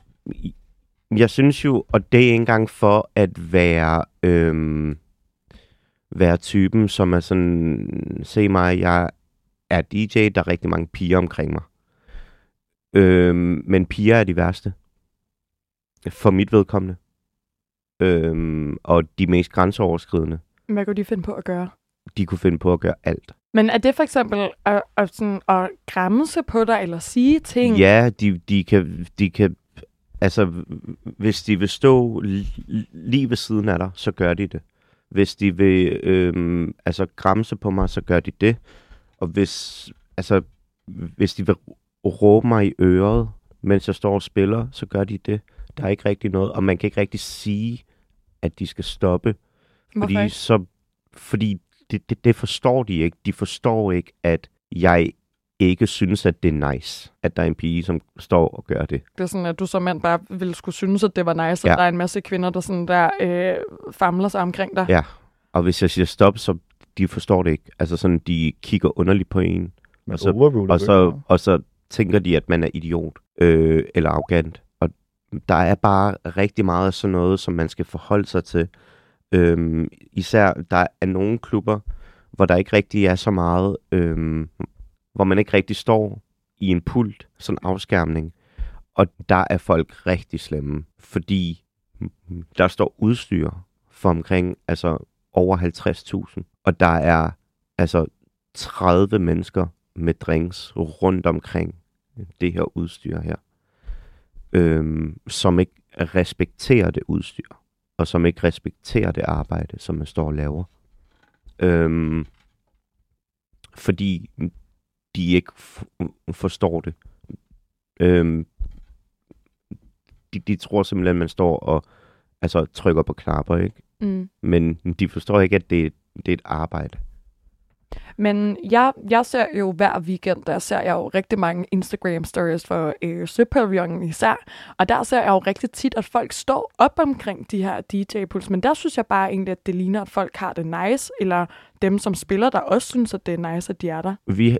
jeg synes jo, og det er ikke engang for at være... Øhm, være typen, som er sådan... Se mig, jeg er DJ, der er rigtig mange piger omkring mig. Øhm, men piger er de værste. For mit vedkommende. øhm, og de mest grænseoverskridende. Hvad kunne de finde på at gøre? De kunne finde på at gøre alt. Men er det for eksempel at, at, sådan, at græmse på dig, eller sige ting? Ja, de, de, kan, de kan... Altså, hvis de vil stå li- lige ved siden af dig, så gør de det. Hvis de vil øhm, altså, græmse på mig, så gør de det. Og hvis, altså, hvis de vil råbe mig i øret, mens jeg står og spiller, så gør de det. Der er ikke rigtig noget, og man kan ikke rigtig sige, at de skal stoppe. Hvorfor Fordi, ikke? så, fordi det, det, det forstår de ikke. De forstår ikke, at jeg ikke synes, at det er nice, at der er en pige, som står og gør det. Det er sådan, at du som mand bare ville skulle synes, at det var nice, Ja. at der er en masse kvinder, der sådan der øh, famler sig omkring dig. Ja. Og hvis jeg siger stop, så de forstår det ikke. Altså sådan, de kigger underligt på en, Men Og så- og så, og så tænker de, at man er idiot øh, eller arrogant. Og der er bare rigtig meget af sådan noget, som man skal forholde sig til. Øhm, især, der er nogle klubber, hvor der ikke rigtig er så meget, øhm, hvor man ikke rigtig står i en pult, sådan en afskærmning. Og der er folk rigtig slemme, fordi der står udstyr for omkring altså over 50.000. Og der er altså 30 mennesker med drinks rundt omkring det her udstyr her, øhm, som ikke respekterer det udstyr, og som ikke respekterer det arbejde, som man står og laver. Øhm, fordi de ikke forstår det. Øhm, de, de tror simpelthen, at man står og altså, trykker på knapper, ikke? Mm. Men de forstår ikke, at det, det er et arbejde. Men jeg, jeg ser jo hver weekend, der ser jeg jo rigtig mange Instagram stories for øh, Søpavillonen især. Og der ser jeg jo rigtig tit, at folk står op omkring de her DJ-puls. Men der synes jeg bare egentlig, at det ligner, at folk har det nice. Eller dem, som spiller, der også synes, at det er nice, at de er der. Vi,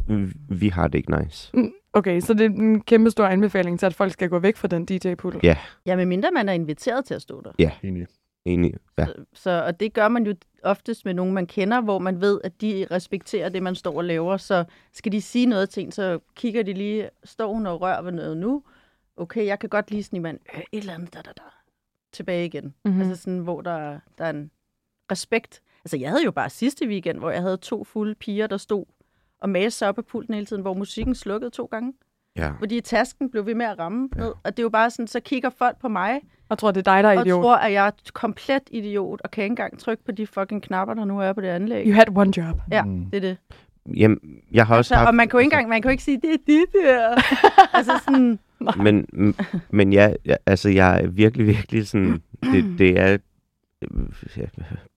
vi har det ikke nice. Mm, Okay, så det er en kæmpe stor anbefaling til, at folk skal gå væk fra den DJ-pul. Ja. Ja, medmindre man er inviteret til at stå der. Enig. Enig. Ja. Så, så, og det gør man jo oftest med nogen, man kender, hvor man ved, at de respekterer det, man står og laver. Så skal de sige noget til en, så kigger de lige, står hun og rører ved noget nu? Okay, jeg kan godt lige snige mig øh, et eller andet, da, da, da. Tilbage igen. Mhm. Mm-hmm. Altså sådan, hvor der, der er en respekt. Altså, jeg havde jo bare sidste weekend, hvor jeg havde to fulde piger, der stod og maste sig op af pulten hele tiden, hvor musikken slukkede to gange. Ja. Fordi tasken blev ved med at ramme ned. Og det er jo bare sådan, så kigger folk på mig, Jeg tror, det er dig, der er og idiot. tror, at jeg er komplet idiot, og kan ikke engang trykke på de fucking knapper, der nu er på det anlæg. You had one job. Ja, Mm. det er det. Jamen, jeg har også Så, haft... og man kan jo ikke engang, man kan jo ikke sige, det er dit her. altså sådan, Men, men ja, ja, altså, jeg er virkelig, virkelig sådan... Det, det er øh, ja,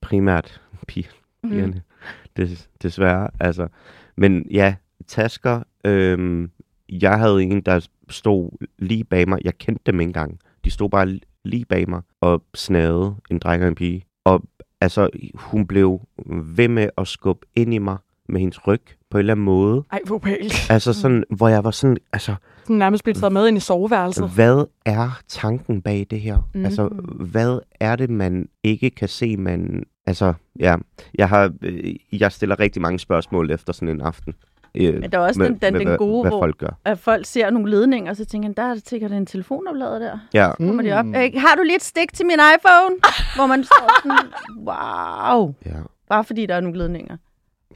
primært piger, pigerne, des, desværre. Altså. Men ja, tasker... Øhm, jeg havde en, der stod lige bag mig. Jeg kendte dem ikke engang. De stod bare li- lige bag mig og snagede en dreng og en pige. Og altså, hun blev ved med at skubbe ind i mig med hendes ryg på en eller anden måde. Ej, hvor ubehageligt. Altså sådan, hvor jeg var sådan, altså, Sådan nærmest blive taget med ind i soveværelset. hvad er tanken bag det her? Mhm. Mm. Altså, hvad er det, man ikke kan se, man... Altså, ja, jeg, har, øh, jeg stiller rigtig mange spørgsmål efter sådan en aften. Øh, Men der er også den- den- den hvad, gode, hvad hvor- folk gør. at folk ser nogle ledninger, og så tænker de, der er sikkert en telefonoplader der. Ja, Kommer de op. Mm. Øh, har du lige et stik til min iPhone? Hvor man står sådan, wow. ja. Bare fordi der er nogle ledninger.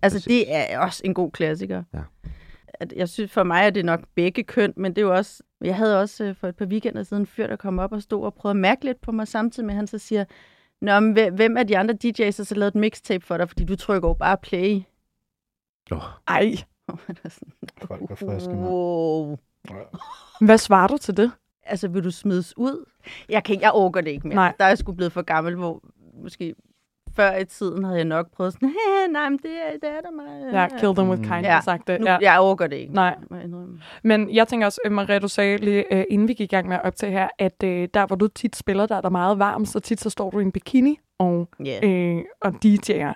Altså, Præcis. det er også en god klassiker. Ja. At jeg synes, for mig er det nok begge køn, men det er jo også... Jeg havde også øh, for et par weekender siden en fyr, der kom op og stod og prøvede at mærke lidt på mig, samtidig med, at han så siger, Nå, men hvem- af de andre DJ's har så lavet et mixtape for dig, fordi du trykker jo bare play. Oh, Ej, Og man er sådan, Folk er friske, mand. wow. hvad svarer du til det? Altså, vil du smides ud? Jeg, kan, ikke- jeg orker det ikke mere. Nej. Der er jeg sgu blevet for gammel, hvor måske før i tiden havde jeg nok prøvet sådan, nej, men det er, det er der mig. Ja, kill them with Mm. kindness, Ja. sagt det. Nu, Ja. Jeg orker det ikke. Nej. Men jeg tænker også, øh, Maria, du sagde lige, øh, inden vi gik i gang med at optage her, at øh, der, hvor du tit spiller, der er der meget varmt, så tit så står du i en bikini og, Ja. øh, og DJ'er. Ja.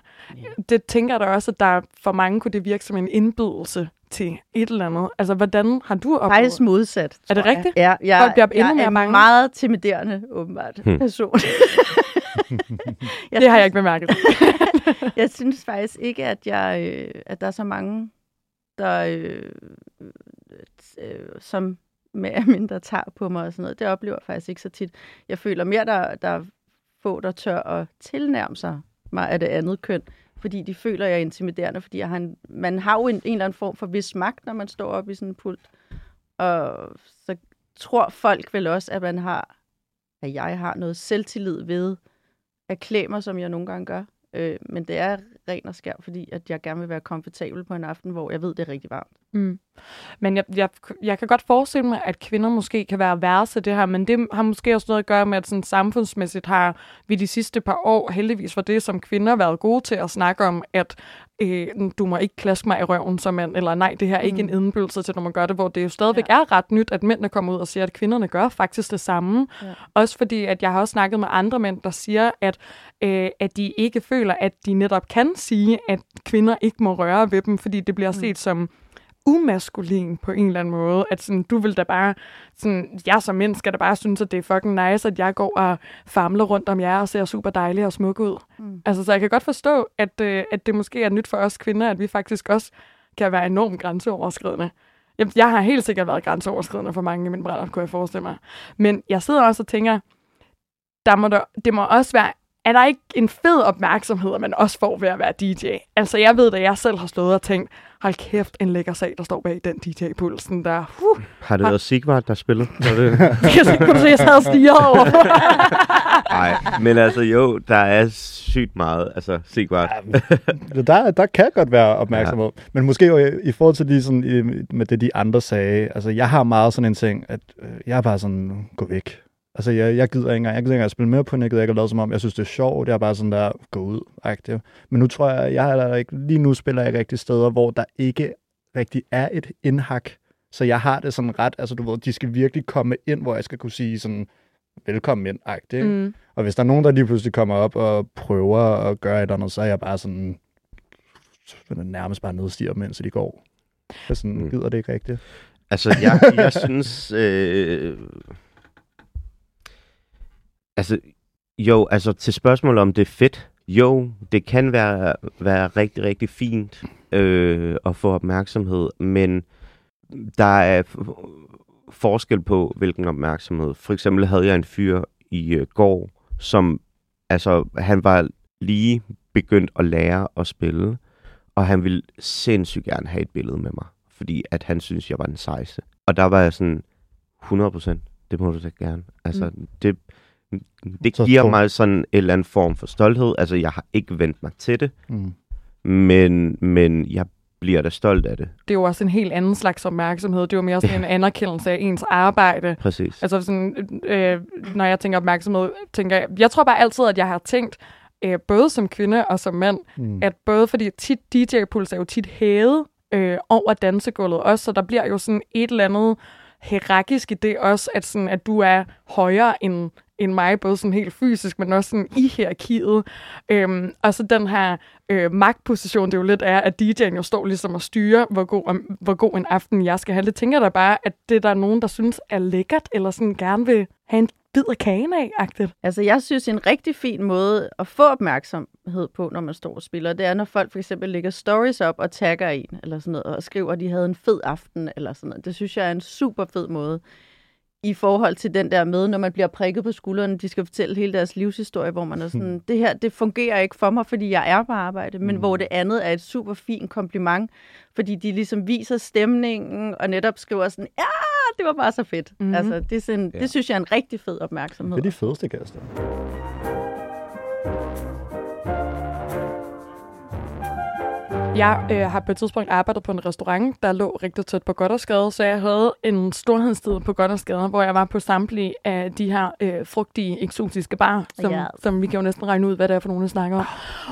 Det tænker jeg da også, at der for mange kunne det virke som en indbydelse til et eller andet. Altså, hvordan har du oplevet Faktisk modsat. Er det tror jeg. rigtigt? Ja, jeg, Folk bliver endnu jeg mere er bange. meget timiderende, åbenbart, Hmm. person. jeg Det har jeg ikke bemærket. jeg synes faktisk ikke, at, jeg, øh, at der er så mange, der øh, øh, som mere eller mindre tager på mig og sådan noget. Det oplever jeg faktisk ikke så tit. Jeg føler mere, der, der er få, der tør at tilnærme sig mig af det andet køn, fordi de føler, jeg er intimiderende, fordi jeg har en, man har jo en, en eller anden form for vis magt, når man står op i sådan en pult. Og så tror folk vel også, at man har, at jeg har noget selvtillid ved at klæde mig, som jeg nogle gange gør. Øh, men det er ren og skær, fordi at jeg gerne vil være komfortabel på en aften, hvor jeg ved, det er rigtig varmt. Mm. Men jeg, jeg, jeg kan godt forestille mig, at kvinder måske kan være værre til det her, men det har måske også noget at gøre med, at sådan samfundsmæssigt har vi de sidste par år heldigvis for det, som kvinder været gode til at snakke om, at øh, du må ikke klaske mig i røven som mand, eller nej, det her er ikke mm. en indbydelse til, når man gør det, hvor det jo stadigvæk ja. er ret nyt, at mændene kommer ud og siger, at kvinderne gør faktisk det samme. Ja. Også fordi, at jeg har også snakket med andre mænd, der siger, at, øh, at de ikke føler, at de netop kan sige, at kvinder ikke må røre ved dem, fordi det bliver mm. set som umaskulin på en eller anden måde. At sådan, du vil da bare, sådan, jeg som menneske der bare synes, at det er fucking nice, at jeg går og famler rundt om jer og ser super dejlig og smuk ud. Mm. Altså, så jeg kan godt forstå, at, øh, at det måske er nyt for os kvinder, at vi faktisk også kan være enormt grænseoverskridende. Jeg, jeg har helt sikkert været grænseoverskridende for mange i min brænder, kunne jeg forestille mig. Men jeg sidder også og tænker, der må der, det må også være er der ikke en fed opmærksomhed, man også får ved at være DJ? Altså, jeg ved, at jeg selv har stået og tænkt, hold kæft, en lækker sag, der står bag den DJ-pulsen der. Uh, har det været Sigvart, der spillede? det? jeg kunne se, jeg sad og stiger over. Nej, men altså jo, der er sygt meget, altså Sigvart. ja, der, der kan godt være opmærksomhed. Ja. Men måske jo i, i forhold til de, sådan, i, med det, de andre sagde, altså jeg har meget sådan en ting, at øh, jeg er bare sådan, gå væk. Altså, jeg, jeg gider ikke engang, jeg gider ikke engang spille med på den, jeg gider ikke at lade som om, jeg synes, det er sjovt, jeg er bare sådan der, gå ud, aktiv. Men nu tror jeg, jeg er ikke, lige nu spiller jeg rigtig steder, hvor der ikke rigtig er et indhak. Så jeg har det sådan ret, altså du ved, de skal virkelig komme ind, hvor jeg skal kunne sige sådan, velkommen ind, agtigt. Mm. Og hvis der er nogen, der lige pludselig kommer op og prøver at gøre et eller andet, så er jeg bare sådan, nærmest bare nedstiger mens de går. Jeg sådan, mm. gider det ikke rigtigt. Altså, jeg, jeg synes, øh, Altså, jo, altså til spørgsmålet om det er fedt. Jo, det kan være, være rigtig, rigtig fint øh, at få opmærksomhed, men der er forskel på, hvilken opmærksomhed. For eksempel havde jeg en fyr i øh, går, som, altså, han var lige begyndt at lære at spille, og han ville sindssygt gerne have et billede med mig, fordi at han synes, jeg var den sejste. Og der var jeg sådan, 100 procent, det må du da gerne. Altså, mm. det, det så giver mig sådan en eller anden form for stolthed. Altså, jeg har ikke vendt mig til det, mm. men, men jeg bliver da stolt af det. Det er jo også en helt anden slags opmærksomhed. Det er jo mere sådan en anerkendelse af ens arbejde. Præcis. Altså sådan, øh, når jeg tænker opmærksomhed, tænker jeg, jeg tror bare altid, at jeg har tænkt, øh, både som kvinde og som mand, mm. at både fordi tit DJ-puls er jo tit hævet øh, over dansegulvet også, så der bliver jo sådan et eller andet hierarkisk i det også, at, sådan, at du er højere end, end mig, både sådan helt fysisk, men også sådan i hierarkiet. Øhm, og så den her øh, magtposition, det jo lidt er, at DJ'en jo står ligesom og styrer, hvor god, om, hvor god en aften jeg skal have. Det tænker jeg da bare, at det der er nogen, der synes er lækkert, eller sådan gerne vil have en bid af kagen af, -agtigt. Altså, jeg synes, en rigtig fin måde at få opmærksomhed på, når man står og spiller, det er, når folk for eksempel lægger stories op og tagger en, eller sådan noget, og skriver, at de havde en fed aften, eller sådan noget. Det synes jeg er en super fed måde i forhold til den der med, når man bliver prikket på skulderen, de skal fortælle hele deres livshistorie, hvor man er sådan, hmm. det her, det fungerer ikke for mig, fordi jeg er på arbejde, men hmm. hvor det andet er et super fint kompliment, fordi de ligesom viser stemningen, og netop skriver sådan, ja, det var bare så fedt. Mm-hmm. Altså, det, er sådan, ja. det synes jeg er en rigtig fed opmærksomhed. Det er de fedeste gæster. Jeg øh, har på et tidspunkt arbejdet på en restaurant, der lå rigtig tæt på Goddersgade, så jeg havde en storhedstid på Goddersgade, hvor jeg var på samtlige af de her øh, frugtige, eksotiske bar, som, yes. som vi kan jo næsten regne ud, hvad det er for nogen, der snakker om.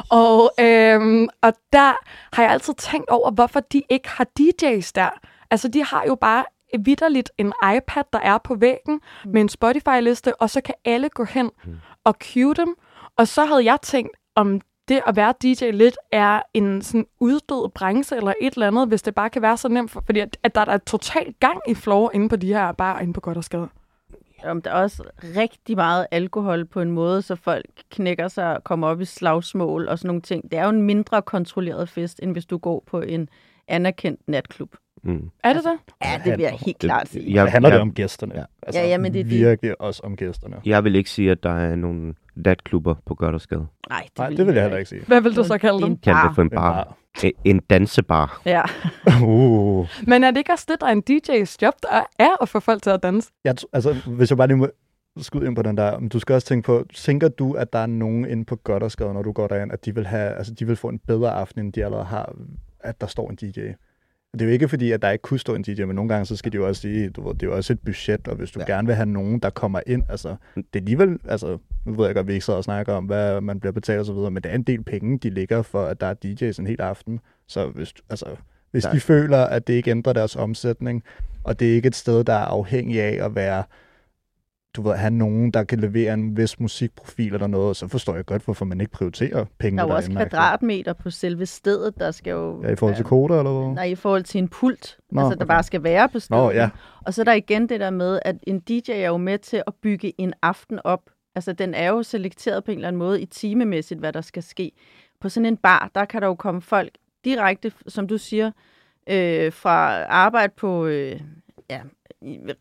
Og, øh, og der har jeg altid tænkt over, hvorfor de ikke har DJ's der. Altså, de har jo bare vidderligt en iPad, der er på væggen mm. med en Spotify-liste, og så kan alle gå hen mm. og cue dem. Og så havde jeg tænkt, om det at være DJ lidt er en sådan uddød branche eller et eller andet, hvis det bare kan være så nemt, for, fordi at, at der er total gang i floor inde på de her bar inde på Goddersgade. Om der er også rigtig meget alkohol på en måde, så folk knækker sig og kommer op i slagsmål og sådan nogle ting. Det er jo en mindre kontrolleret fest, end hvis du går på en anerkendt natklub. Mm. Er det det? Ja, det vil jeg helt klart sige. Jeg, handler jeg, det om gæsterne? Ja, altså, ja, ja, men det er virkelig det. også om gæsterne. Jeg vil ikke sige, at der er nogen natklubber på skade. Nej, det, Nej, vil det vil jeg heller ikke sige. Hvad vil du så kalde dem? en Kald bar. det for en En bar. bar. En, en dansebar. Ja. Uh. Men er det ikke også det, der er en DJ's job, der er at få folk til at danse? Jeg, tr- altså, hvis jeg bare lige må skyde ind på den der, men du skal også tænke på, tænker du, at der er nogen inde på skade, når du går derind, at de vil, have, altså, de vil få en bedre aften, end de allerede har, at der står en DJ? Det er jo ikke fordi, at der ikke kunne stå en DJ, men nogle gange så skal de jo også sige, du ved, det er jo også et budget, og hvis du Ja. ja. gerne vil have nogen, der kommer ind, altså, det er alligevel, altså, nu ved jeg godt, at vi ikke sidder og snakker om, hvad man bliver betalt og så videre, men det er en del penge, de ligger for, at der er DJ's en hel aften. Så hvis, altså, hvis Der- de føler, at det ikke ændrer deres omsætning, og det er ikke et sted, der er afhængig af at være, du ved, have nogen, der kan levere en vis musikprofil eller noget, så forstår jeg godt, hvorfor man ikke prioriterer penge Der er jo også kvadratmeter på selve stedet, der skal jo... Ja, i forhold til koder, eller hvad? Nej, i forhold til en pult, Nå, altså, der okay. bare skal være på stedet. Nå, ja. Og så er der igen det der med, at en DJ er jo med til at bygge en aften op. Altså, den er jo selekteret på en eller anden måde i timemæssigt, hvad der skal ske. På sådan en bar, der kan der jo komme folk direkte, som du siger, øh, fra arbejde på øh, ja,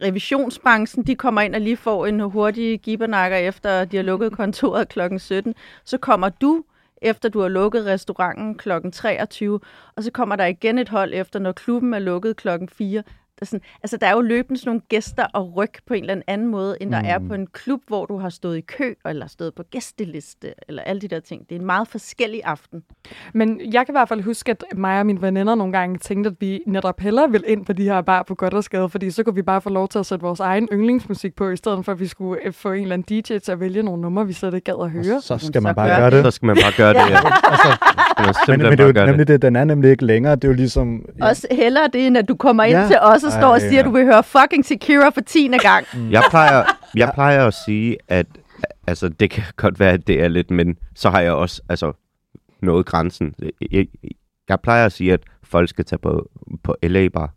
revisionsbranchen. De kommer ind og lige får en hurtig gibernakker efter, de har lukket kontoret kl. 17. Så kommer du efter du har lukket restauranten kl. 23, og så kommer der igen et hold efter, når klubben er lukket kl. 4. Der er, sådan, altså, der er jo løbende sådan nogle gæster og ryg på en eller anden måde, end der Mm. er på en klub, hvor du har stået i kø, eller stået på gæsteliste, eller alle de der ting. Det er en meget forskellig aften. Men jeg kan i hvert fald huske, at mig og mine veninder nogle gange tænkte, at vi netop hellere ville ind på de her bar på godt og skade, fordi så kunne vi bare få lov til at sætte vores egen yndlingsmusik på, i stedet for at vi skulle øh, få en eller anden DJ til at vælge nogle numre, vi slet ikke gad at høre. Så skal så man bare gør gøre det. Så skal man bare gøre det. Ja. Altså, men, simpelthen men det er bare jo nemlig det. det, den er nemlig ikke længere. Det er jo ligesom... Ja. Også hellere det, end at du kommer ind Ja. ja. til os og står Ej, og siger, ja. at du vil høre fucking Shakira for tiende gang. Jeg plejer, jeg plejer at sige, at altså, det kan godt være, at det er lidt, men så har jeg også altså, nået grænsen. Jeg, jeg plejer at sige, at folk skal tage på, på LA bar,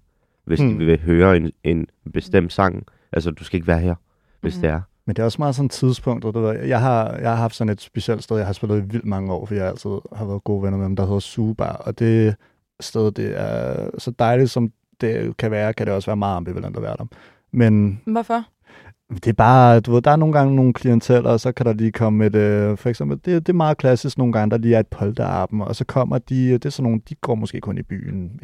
hvis Hmm. de vil høre en, en bestemt sang. Altså, du skal ikke være her, hvis Mhm. det er. Men det er også meget sådan et tidspunkt, og du ved, jeg har, jeg har haft sådan et specielt sted, jeg har spillet i vildt mange år, fordi jeg altid har været gode venner med dem, der hedder Subar, og det sted, det er så dejligt, som det kan være, kan det også være meget ambivalent at være der. Men Hvorfor? det er bare, du ved, der er nogle gange nogle klienteller, og så kan der lige komme et, øh, for eksempel, det, det er meget klassisk nogle gange, der lige er et polterappen, og så kommer de, det er sådan nogle, de går måske kun i byen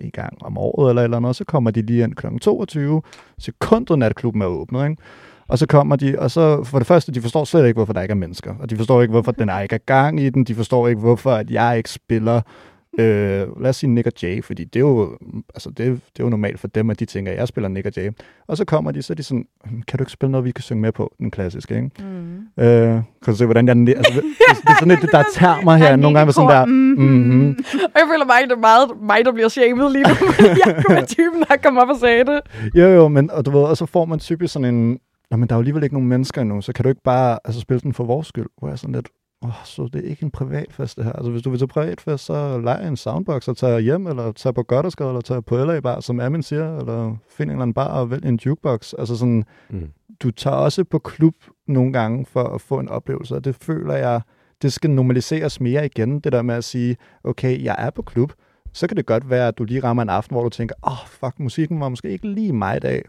en gang om året eller eller andet, og så kommer de lige ind kl. 22, sekundet natklubben er åbnet, ikke? Og så kommer de, og så for det første, de forstår slet ikke, hvorfor der ikke er mennesker. Og de forstår ikke, hvorfor den er ikke er gang i den. De forstår ikke, hvorfor at jeg ikke spiller, øh, lad os sige Nick og Jay, fordi det er jo, altså det, det er jo normalt for dem, at de tænker, at jeg spiller Nick og Jay. Og så kommer de, så er de sådan, "Hm, kan du ikke spille noget, vi kan synge med på, den klassiske, ikke? Mm. Øh, kan du se, hvordan jeg... Altså, det, det er sådan lidt, der er termer her, nogle gange med sådan der... Mm-hmm. Og jeg føler at det er meget mig, der bliver shamed lige nu, fordi jeg kunne være typen, der kom op og sagde det. Jo, jo, men og du ved, og så får man typisk sådan en... Nå, men der er jo alligevel ikke nogen mennesker endnu, så kan du ikke bare altså, spille den for vores skyld. Hvor jeg sådan lidt, åh, så det er ikke en privatfest det her. Altså, hvis du vil til privatfest, så lej en soundbox og tag hjem, eller tag på Godderskade, eller tag på LA Bar, som Amin siger, eller find en eller anden bar og vælg en jukebox. Altså sådan, Mm. du tager også på klub nogle gange for at få en oplevelse, og det føler jeg, det skal normaliseres mere igen, det der med at sige, okay, jeg er på klub, så kan det godt være, at du lige rammer en aften, hvor du tænker, åh, oh, fuck, musikken var måske ikke lige mig i dag,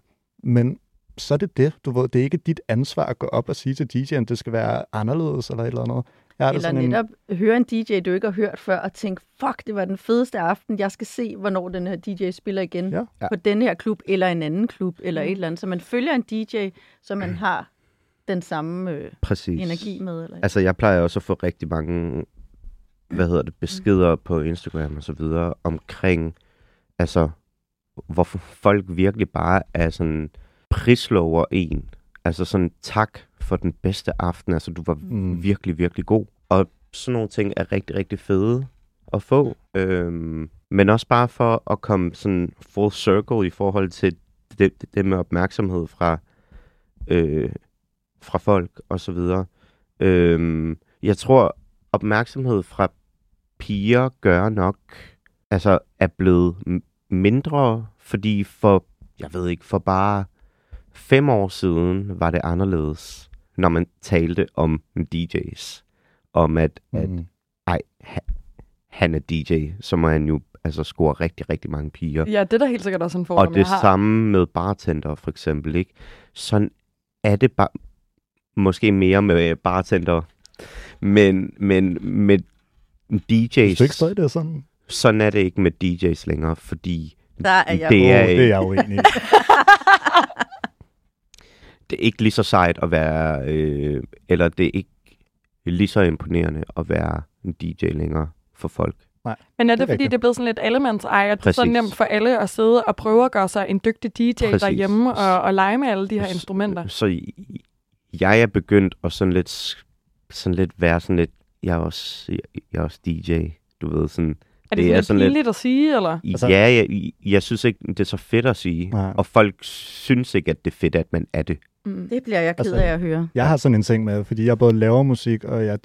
men så er det det, du ved, det er ikke dit ansvar at gå op og sige til DJ'en, det skal være anderledes eller et eller andet. Det Eller sådan en- netop høre en DJ, du ikke har hørt før, og tænke, fuck, det var den fedeste aften. Jeg skal se, hvornår den her DJ spiller igen Ja. Ja. på den her klub, eller en anden klub, eller et eller andet. Så man følger en DJ, så man har den samme øh, Præcis. energi med. Eller? Altså, jeg plejer også at få rigtig mange, hvad hedder det, beskeder på Instagram og så videre omkring, altså, hvorfor folk virkelig bare er sådan prislover en. Altså sådan, tak for den bedste aften. Altså, du var Mm. virkelig, virkelig god. Og sådan nogle ting er rigtig, rigtig fede at få. Øhm, men også bare for at komme sådan full circle i forhold til det, det, det med opmærksomhed fra, øh, fra folk og så videre. Øhm, jeg tror, opmærksomhed fra piger gør nok, altså er blevet mindre, fordi for, jeg ved ikke, for bare fem år siden var det anderledes, når man talte om DJ's. Om at, mm. at ej, ha, han er DJ, så må han jo altså score rigtig, rigtig mange piger. Ja, det er da helt sikkert også en fordom, Og det har. samme med bartender for eksempel, ikke? Sådan er det bare... måske mere med bartender. Men, men med DJ's, Synes du ikke stadig, det er sådan? sådan er det ikke med DJ's længere, fordi Der er jeg det, er, Åh, det er jeg uenig. det er ikke lige så sejt at være, øh, eller det er ikke lige så imponerende at være en DJ længere for folk. Men er det, Det er fordi rigtigt. det er blevet sådan lidt allemands eje, at det er så nemt for alle at sidde og prøve at gøre sig en dygtig DJ Præcis. derhjemme og, og lege med alle de her instrumenter? Så i- jeg er begyndt at sådan lidt, sådan lidt være sådan lidt, jeg er også, jeg, jeg er også DJ, du ved, sådan, Er det, det er sådan sådan lidt lidt- pinligt at sige, eller? Altså- ja, jeg, jeg synes ikke, det er så fedt at sige, Nej. og folk synes ikke, at det er fedt, at man er det. Mm. Det bliver jeg ked Altså, af at høre. Jeg har sådan en ting med, fordi jeg både laver musik, og jeg er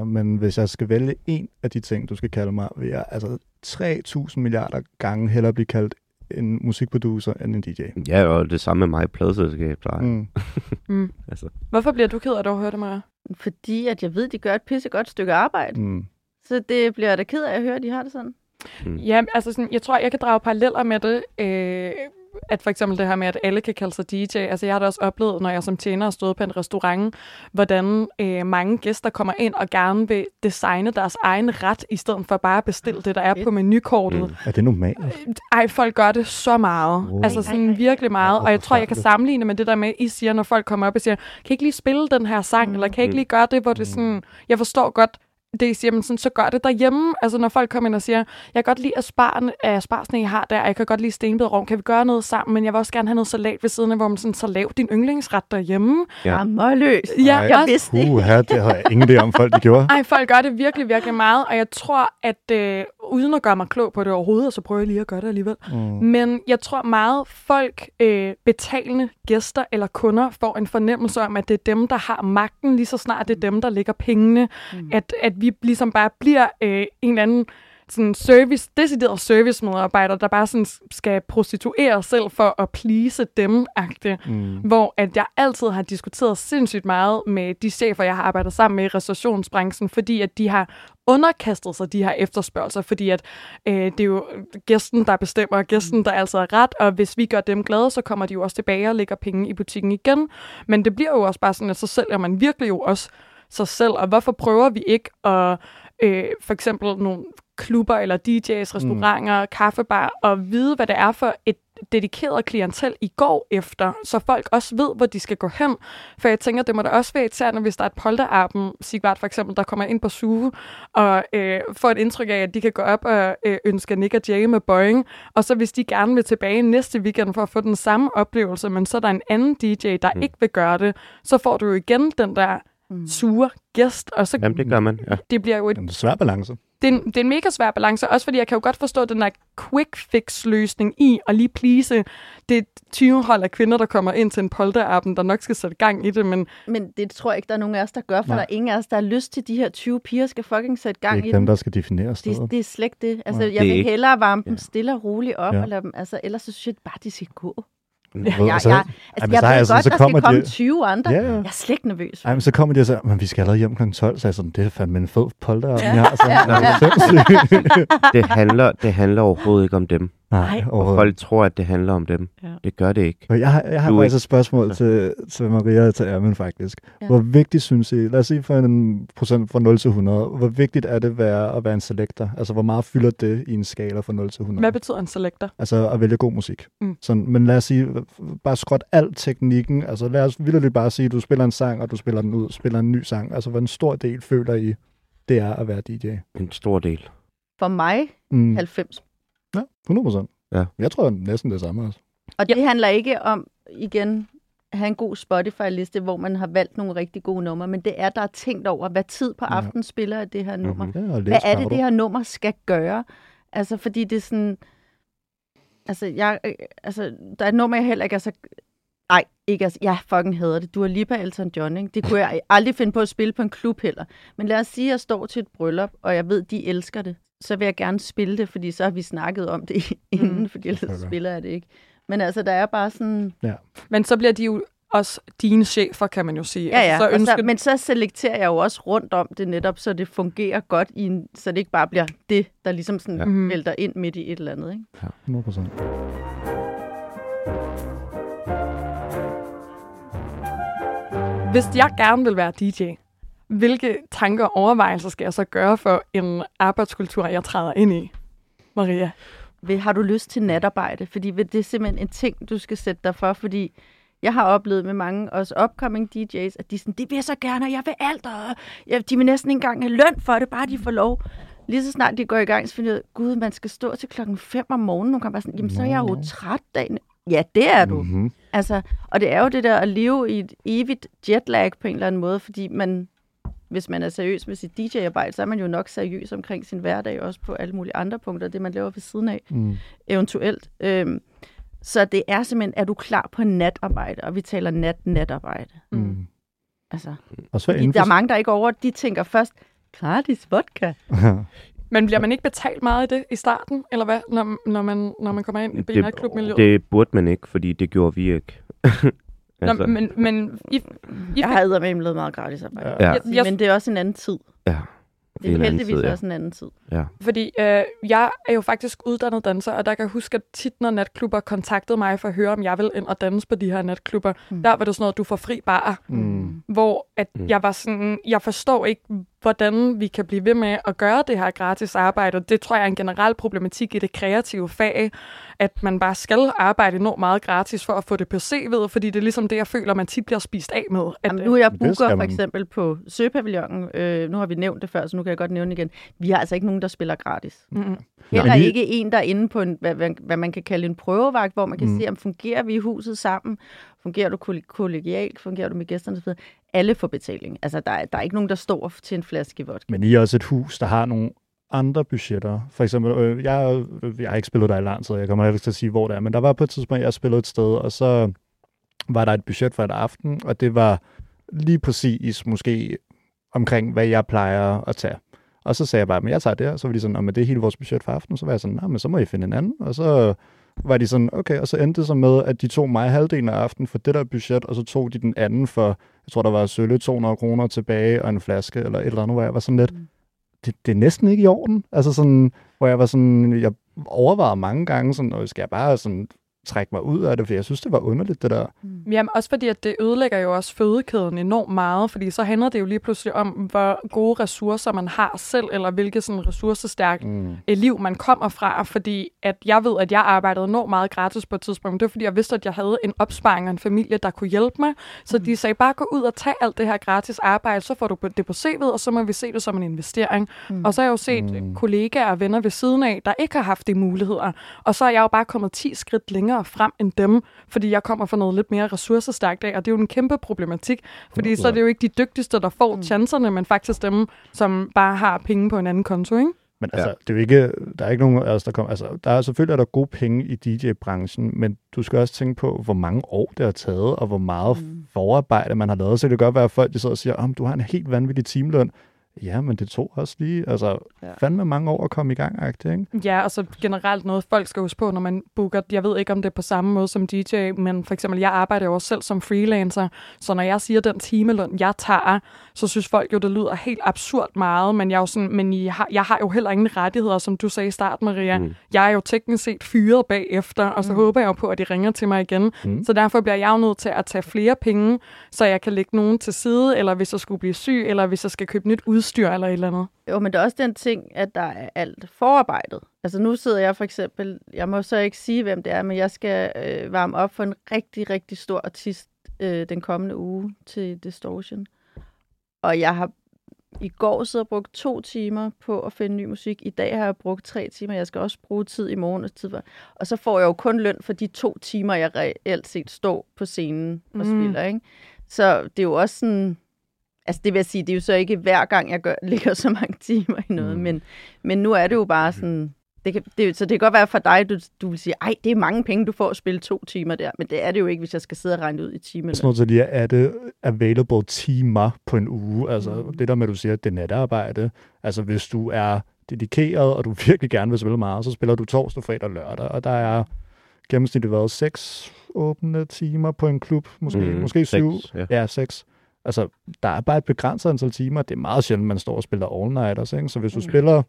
DJ'er, men hvis jeg skal vælge en af de ting, du skal kalde mig, vil jeg altså 3.000 milliarder gange hellere blive kaldt en musikproducer end en DJ. Ja, og det samme med mig i pladselskab. Mm. Mm. Altså, Hvorfor bliver du ked af det at høre det, Maria? Fordi at jeg ved, at de gør et pissegodt stykke arbejde. Mm. Så det bliver jeg da ked af at høre, at de har det sådan. Ja, altså sådan, jeg tror, jeg kan drage paralleller med det. Øh, at for eksempel det her med, at alle kan kalde sig DJ. Altså jeg har da også oplevet, når jeg som tjener har stået på en restaurant, hvordan øh, mange gæster kommer ind og gerne vil designe deres egen ret, i stedet for bare at bestille det, der er på menukortet. Mm. Er det normalt? Ej, folk gør det så meget. Wow. Altså sådan virkelig meget. Og jeg tror, jeg kan sammenligne med det der med, I siger, når folk kommer op og siger, kan I ikke lige spille den her sang, Mm. eller kan I ikke Mm. lige gøre det, hvor det er sådan, jeg forstår godt, det I siger, men sådan, så gør det derhjemme. Altså når folk kommer ind og siger, jeg kan godt lide asparne, asparsene, I har der, og jeg kan godt lide stenbedrovn, kan vi gøre noget sammen, men jeg vil også gerne have noget salat ved siden af, hvor man sådan, så lav din yndlingsret derhjemme. Ja. Ja. Målløs. Ja, Ej, jeg vidste det. Uh, her, det har jeg ingen idé om, folk de gjorde. Ej, folk gør det virkelig, virkelig meget, og jeg tror, at øh, uden at gøre mig klog på det overhovedet, så prøver jeg lige at gøre det alligevel. Mm. Men jeg tror meget, folk, øh, betalende gæster eller kunder, får en fornemmelse om, at det er dem, der har magten, lige så snart det er dem, der lægger pengene. Mm. At, at vi ligesom bare bliver øh, en eller anden sådan service, decideret servicemedarbejder, der bare sådan skal prostituere sig selv for at please dem -agtigt. Mm. Hvor at jeg altid har diskuteret sindssygt meget med de chefer, jeg har arbejdet sammen med i restaurationsbranchen, fordi at de har underkastet sig de her efterspørgelser, fordi at øh, det er jo gæsten, der bestemmer, gæsten, der altså er ret, og hvis vi gør dem glade, så kommer de jo også tilbage og lægger penge i butikken igen. Men det bliver jo også bare sådan, at så sælger man virkelig jo også sig selv, og hvorfor prøver vi ikke at øh, for eksempel nogle klubber eller DJ's, restauranter, mm. kaffebar, og vide, hvad det er for et dedikeret klientel, I går efter, så folk også ved, hvor de skal gå hen. For jeg tænker, det må da også være irriterende, hvis der er et polterappen, Sigvart for eksempel, der kommer ind på suge, og øh, får et indtryk af, at de kan gå op og øh, ønske Nick og Jay med Boeing, og så hvis de gerne vil tilbage næste weekend for at få den samme oplevelse, men så er der en anden DJ, der mm. ikke vil gøre det, så får du jo igen den der sure gæst, og så Jamen, det gør man, ja. det bliver jo et En svær balance. det er, en, det er en mega svær balance, også fordi jeg kan jo godt forstå den der quick fix løsning i at lige please det 20 hold af kvinder, der kommer ind til en polterappen, der nok skal sætte gang i det, men Men det tror jeg ikke, der er nogen af os, der gør, for Nej. der er ingen af os, der har lyst til de her 20 piger, skal fucking sætte Det er gang i ikke dem, dem. der skal definere Det, stedet. det er slet ikke det. Altså, Nej. jeg Det er vil ikke- hellere varme dem stille og roligt op, Ja. og lade dem, altså, ellers så synes jeg bare, de skal gå. Så- jeg, Ej, altså, jeg er ved jeg sådan, godt, så der kommer skal komme de- 20 andre. Ja, ja. Jeg er slet ikke nervøs. Ej, men så kommer de og siger, men vi skal allerede hjem kl. 12, så jeg sådan, det er fandme en fed polter, Ja. ja. jeg har. Så, Ja, ja, ja. ja. Det handler, det handler overhovedet ikke om dem. Nej, Ej. Og folk tror, at det handler om dem. Ja. Det gør det ikke. Og Jeg har, jeg har Du faktisk et spørgsmål til, til Maria og til Ermin faktisk. Ja. Ja. Hvor vigtigt synes I, lad os sige for en procent fra 0 til 100, hvor vigtigt er det være, at være en selector? Altså hvor meget fylder det i en skala fra 0 til 100? hvad betyder en selector? Altså at vælge god musik. Mm. Sådan, men lad os sige, bare skråt al teknikken. Altså lad os vildt bare sige, at du spiller en sang, og du spiller den ud, spiller en ny sang. Altså hvor en stor del føler I, det er at være DJ? En stor del. For mig, Mm. 90. Ja, 100 procent. Ja. Jeg tror næsten det samme også. Og det handler ikke om, igen, at have en god Spotify-liste, hvor man har valgt nogle rigtig gode numre, men det er, der er tænkt over, hvad tid på Ja. aftenen spiller jeg det her nummer. Mhm. Ja, Hvad er det, det her nummer skal gøre? Altså, fordi det er sådan... Altså, jeg, øh, altså, der er et nummer, jeg heller ikke er så... Ej, ikke altså, jeg fucking hader det. Du har lige på Elton John, ikke? Det kunne jeg aldrig finde på at spille på en klub heller. Men lad os sige, at jeg står til et bryllup, og jeg ved, de elsker det. Så vil jeg gerne spille det, fordi så har vi snakket om det inden, Mm. fordi ellers Okay. spiller jeg det ikke. Men altså, der er bare sådan... Men så bliver de jo også dine chefer, kan man jo sige. Ja, ja. Altså, så og ønsker... så, men så selekterer jeg jo også rundt om det netop, så det fungerer godt, i en, så det ikke bare bliver det, der ligesom sådan Ja. ja. Mhm. vælter ind midt i et eller andet. Ikke? 100 procent. Hvis jeg gerne vil være DJ, hvilke tanker og overvejelser skal jeg så gøre for en arbejdskultur, jeg træder ind i? Maria? Vil- Har du lyst til natarbejde? Fordi det er simpelthen en ting, du skal sætte dig for, fordi jeg har oplevet med mange også upcoming DJ's, at de er sådan, det vil jeg så gerne, og jeg vil alt, og ja, de vil næsten ikke engang have løn for det, bare de får lov. Lige så snart de går i gang, så finder af, gud, man skal stå til klokken 5 om morgenen. Nu kan bare sådan, jamen så er jeg jo træt dagen. Ja, det er du. Mm-hmm. Altså, og det er jo det der at leve i et evigt jetlag på en eller anden måde, fordi man, hvis man er seriøs med sit DJ-arbejde, så er man jo nok seriøs omkring sin hverdag, også på alle mulige andre punkter, det man laver ved siden af, Mm. eventuelt. Øhm, så det er simpelthen, er du klar på natarbejde? Og vi taler nat-natarbejde. Mm. Altså, Og så inden der er mange, der ikke over, de tænker først, gratis vodka. Men bliver man ikke betalt meget i det i starten, eller hvad, når, når, man, når man kommer ind i det, natklubmiljøet? det burde man ikke, fordi det gjorde vi ikke. Nå, men, men I, I Jeg har eddermame lavet meget gratis arbejde. Ja. Ja. jeg, jeg, Men det er også en anden tid. ja. Det er en anden heldigvis tid, ja. også en anden tid. Ja. Fordi øh, jeg er jo faktisk uddannet danser, og der kan jeg huske, at tit når natklubber kontaktede mig for at høre, om jeg ville ind og danse på de her natklubber, mm. der var det sådan noget, du får fri bar. Mm. Hvor at Mm. jeg var sådan, jeg forstår ikke, hvordan vi kan blive ved med at gøre det her gratis arbejde. Det tror jeg er en generel problematik i det kreative fag, at man bare skal arbejde enormt meget gratis for at få det på CV'et, fordi det er ligesom det, jeg føler, man tit bliver spist af med. At, Jamen, nu er jeg det booker for eksempel på Søpavillonen. Øh, nu har vi nævnt det før, så nu kan jeg godt nævne det igen. Vi har altså ikke nogen, der spiller gratis. mm, Heller lige- ikke en, der er inde på en, hvad, hvad, hvad man kan kalde en prøvevagt, hvor man kan Mm. se, om fungerer vi i huset sammen, fungerer du koll- kollegialt, fungerer du med gæsterne. Alle får betaling. Altså, der er, der er ikke nogen, der står til en flaske vodka. Men I er også et hus, der har nogle andre budgetter. For eksempel, øh, jeg, øh, jeg har ikke spillet der i lang tid, jeg kommer ikke til at sige, hvor det er, men der var på et tidspunkt, jeg spillede et sted, og så var der et budget for et aften, og det var lige præcis måske omkring, hvad jeg plejer at tage. Og så sagde jeg bare, men jeg tager det her. Så var de sådan, at men det er hele vores budget for aftenen. Så var jeg sådan, nej, men så må I finde en anden. Og så var de sådan, okay, og så endte det så med, at de tog mig halvdelen af aftenen for det der budget, og så tog de den anden for, jeg tror, der var sølle 200 kroner tilbage, og en flaske, eller et eller andet, hvor jeg var sådan lidt, det, det er næsten ikke i orden. Altså sådan, hvor jeg var sådan, jeg overvejede mange gange, sådan, og skal jeg bare sådan trække mig ud af det, for jeg synes, det var underligt, det der. Jamen også fordi, at det ødelægger jo også fødekæden enormt meget, fordi så handler det jo lige pludselig om, hvor gode ressourcer man har selv, eller hvilket sådan ressourcestærkt Mm. liv, man kommer fra, fordi at jeg ved, at jeg arbejdede enormt meget gratis på et tidspunkt, men det var fordi, jeg vidste, at jeg havde en opsparing og en familie, der kunne hjælpe mig, så de sagde, bare gå ud og tag alt det her gratis arbejde, så får du det på CV'et, og så må vi se det som en investering. Mm. Og så har jeg jo set Mm. mm. kollegaer og venner ved siden af, der ikke har haft de muligheder, og så er jeg jo bare kommet 10 skridt længere frem end dem, fordi jeg kommer fra noget lidt mere ressourcestærkt af, og det er jo en kæmpe problematik, fordi så er det jo ikke de dygtigste, der får chancerne, men faktisk dem, som bare har penge på en anden konto, ikke? Men altså, det er jo ikke, der er ikke nogen af os, der kommer, altså, der er selvfølgelig er der gode penge i DJ-branchen, men du skal også tænke på, hvor mange år det har taget, og hvor meget mm. forarbejde man har lavet. Så det kan godt være, at folk de sidder og siger, om du har en helt vanvittig timeløn. Ja, men det tog også lige, altså, ja. Fandme mange år at komme i gang, ikke? Ja, og så generelt noget, folk skal huske på, når man booker. Jeg ved ikke, om det er på samme måde som DJ, men for eksempel, jeg arbejder jo også selv som freelancer, så når jeg siger den timeløn, jeg tager, så synes folk jo, det lyder helt absurd meget, men jeg, er jo sådan, men I har, jeg har jo heller ingen rettigheder, som du sagde i start, Maria. Mm. Jeg er jo teknisk set fyret bagefter, og så mm. håber jeg jo på, at de ringer til mig igen. Mm. Så derfor bliver jeg jo nødt til at tage flere penge, så jeg kan lægge nogen til side, eller hvis jeg skulle blive syg, eller hvis jeg skal købe nyt udstyr eller et eller andet. Jo, men der er også den ting, at der er alt forarbejdet. Altså nu sidder jeg for eksempel, jeg må så ikke sige, hvem det er, men jeg skal øh, varme op for en rigtig, rigtig stor artist øh, den kommende uge til Distortion. Og jeg har i går siddet og brugt to timer på at finde ny musik. I dag har jeg brugt tre timer. Jeg skal også bruge tid i morgen og tid. for- Og så får jeg jo kun løn for de to timer, jeg reelt set står på scenen og Mm. spiller. Ikke? Så det er jo også sådan... Altså det vil jeg sige, det er jo så ikke hver gang, jeg gør, ligger så mange timer i noget, Mm. mm. men, men nu er det jo bare sådan... Det kan, det, så det kan godt være for dig, du, du vil sige, ej, det er mange penge, du får at spille to timer der, men det er det jo ikke, hvis jeg skal sidde og regne ud i timen. Sådan noget til lige, er det available timer på en uge? Altså Mm. det der med, at du siger, at det er natarbejde. Altså hvis du er dedikeret, og du virkelig gerne vil spille meget, så spiller du torsdag, fredag og lørdag, og der er gennemsnitligt været seks åbne timer på en klub, måske, Mm, måske syv. seks, ja. ja, seks. Altså, der er bare et begrænset antal timer. Det er meget sjældent, man står og spiller all-nighters, ikke? Så hvis du Mm. spiller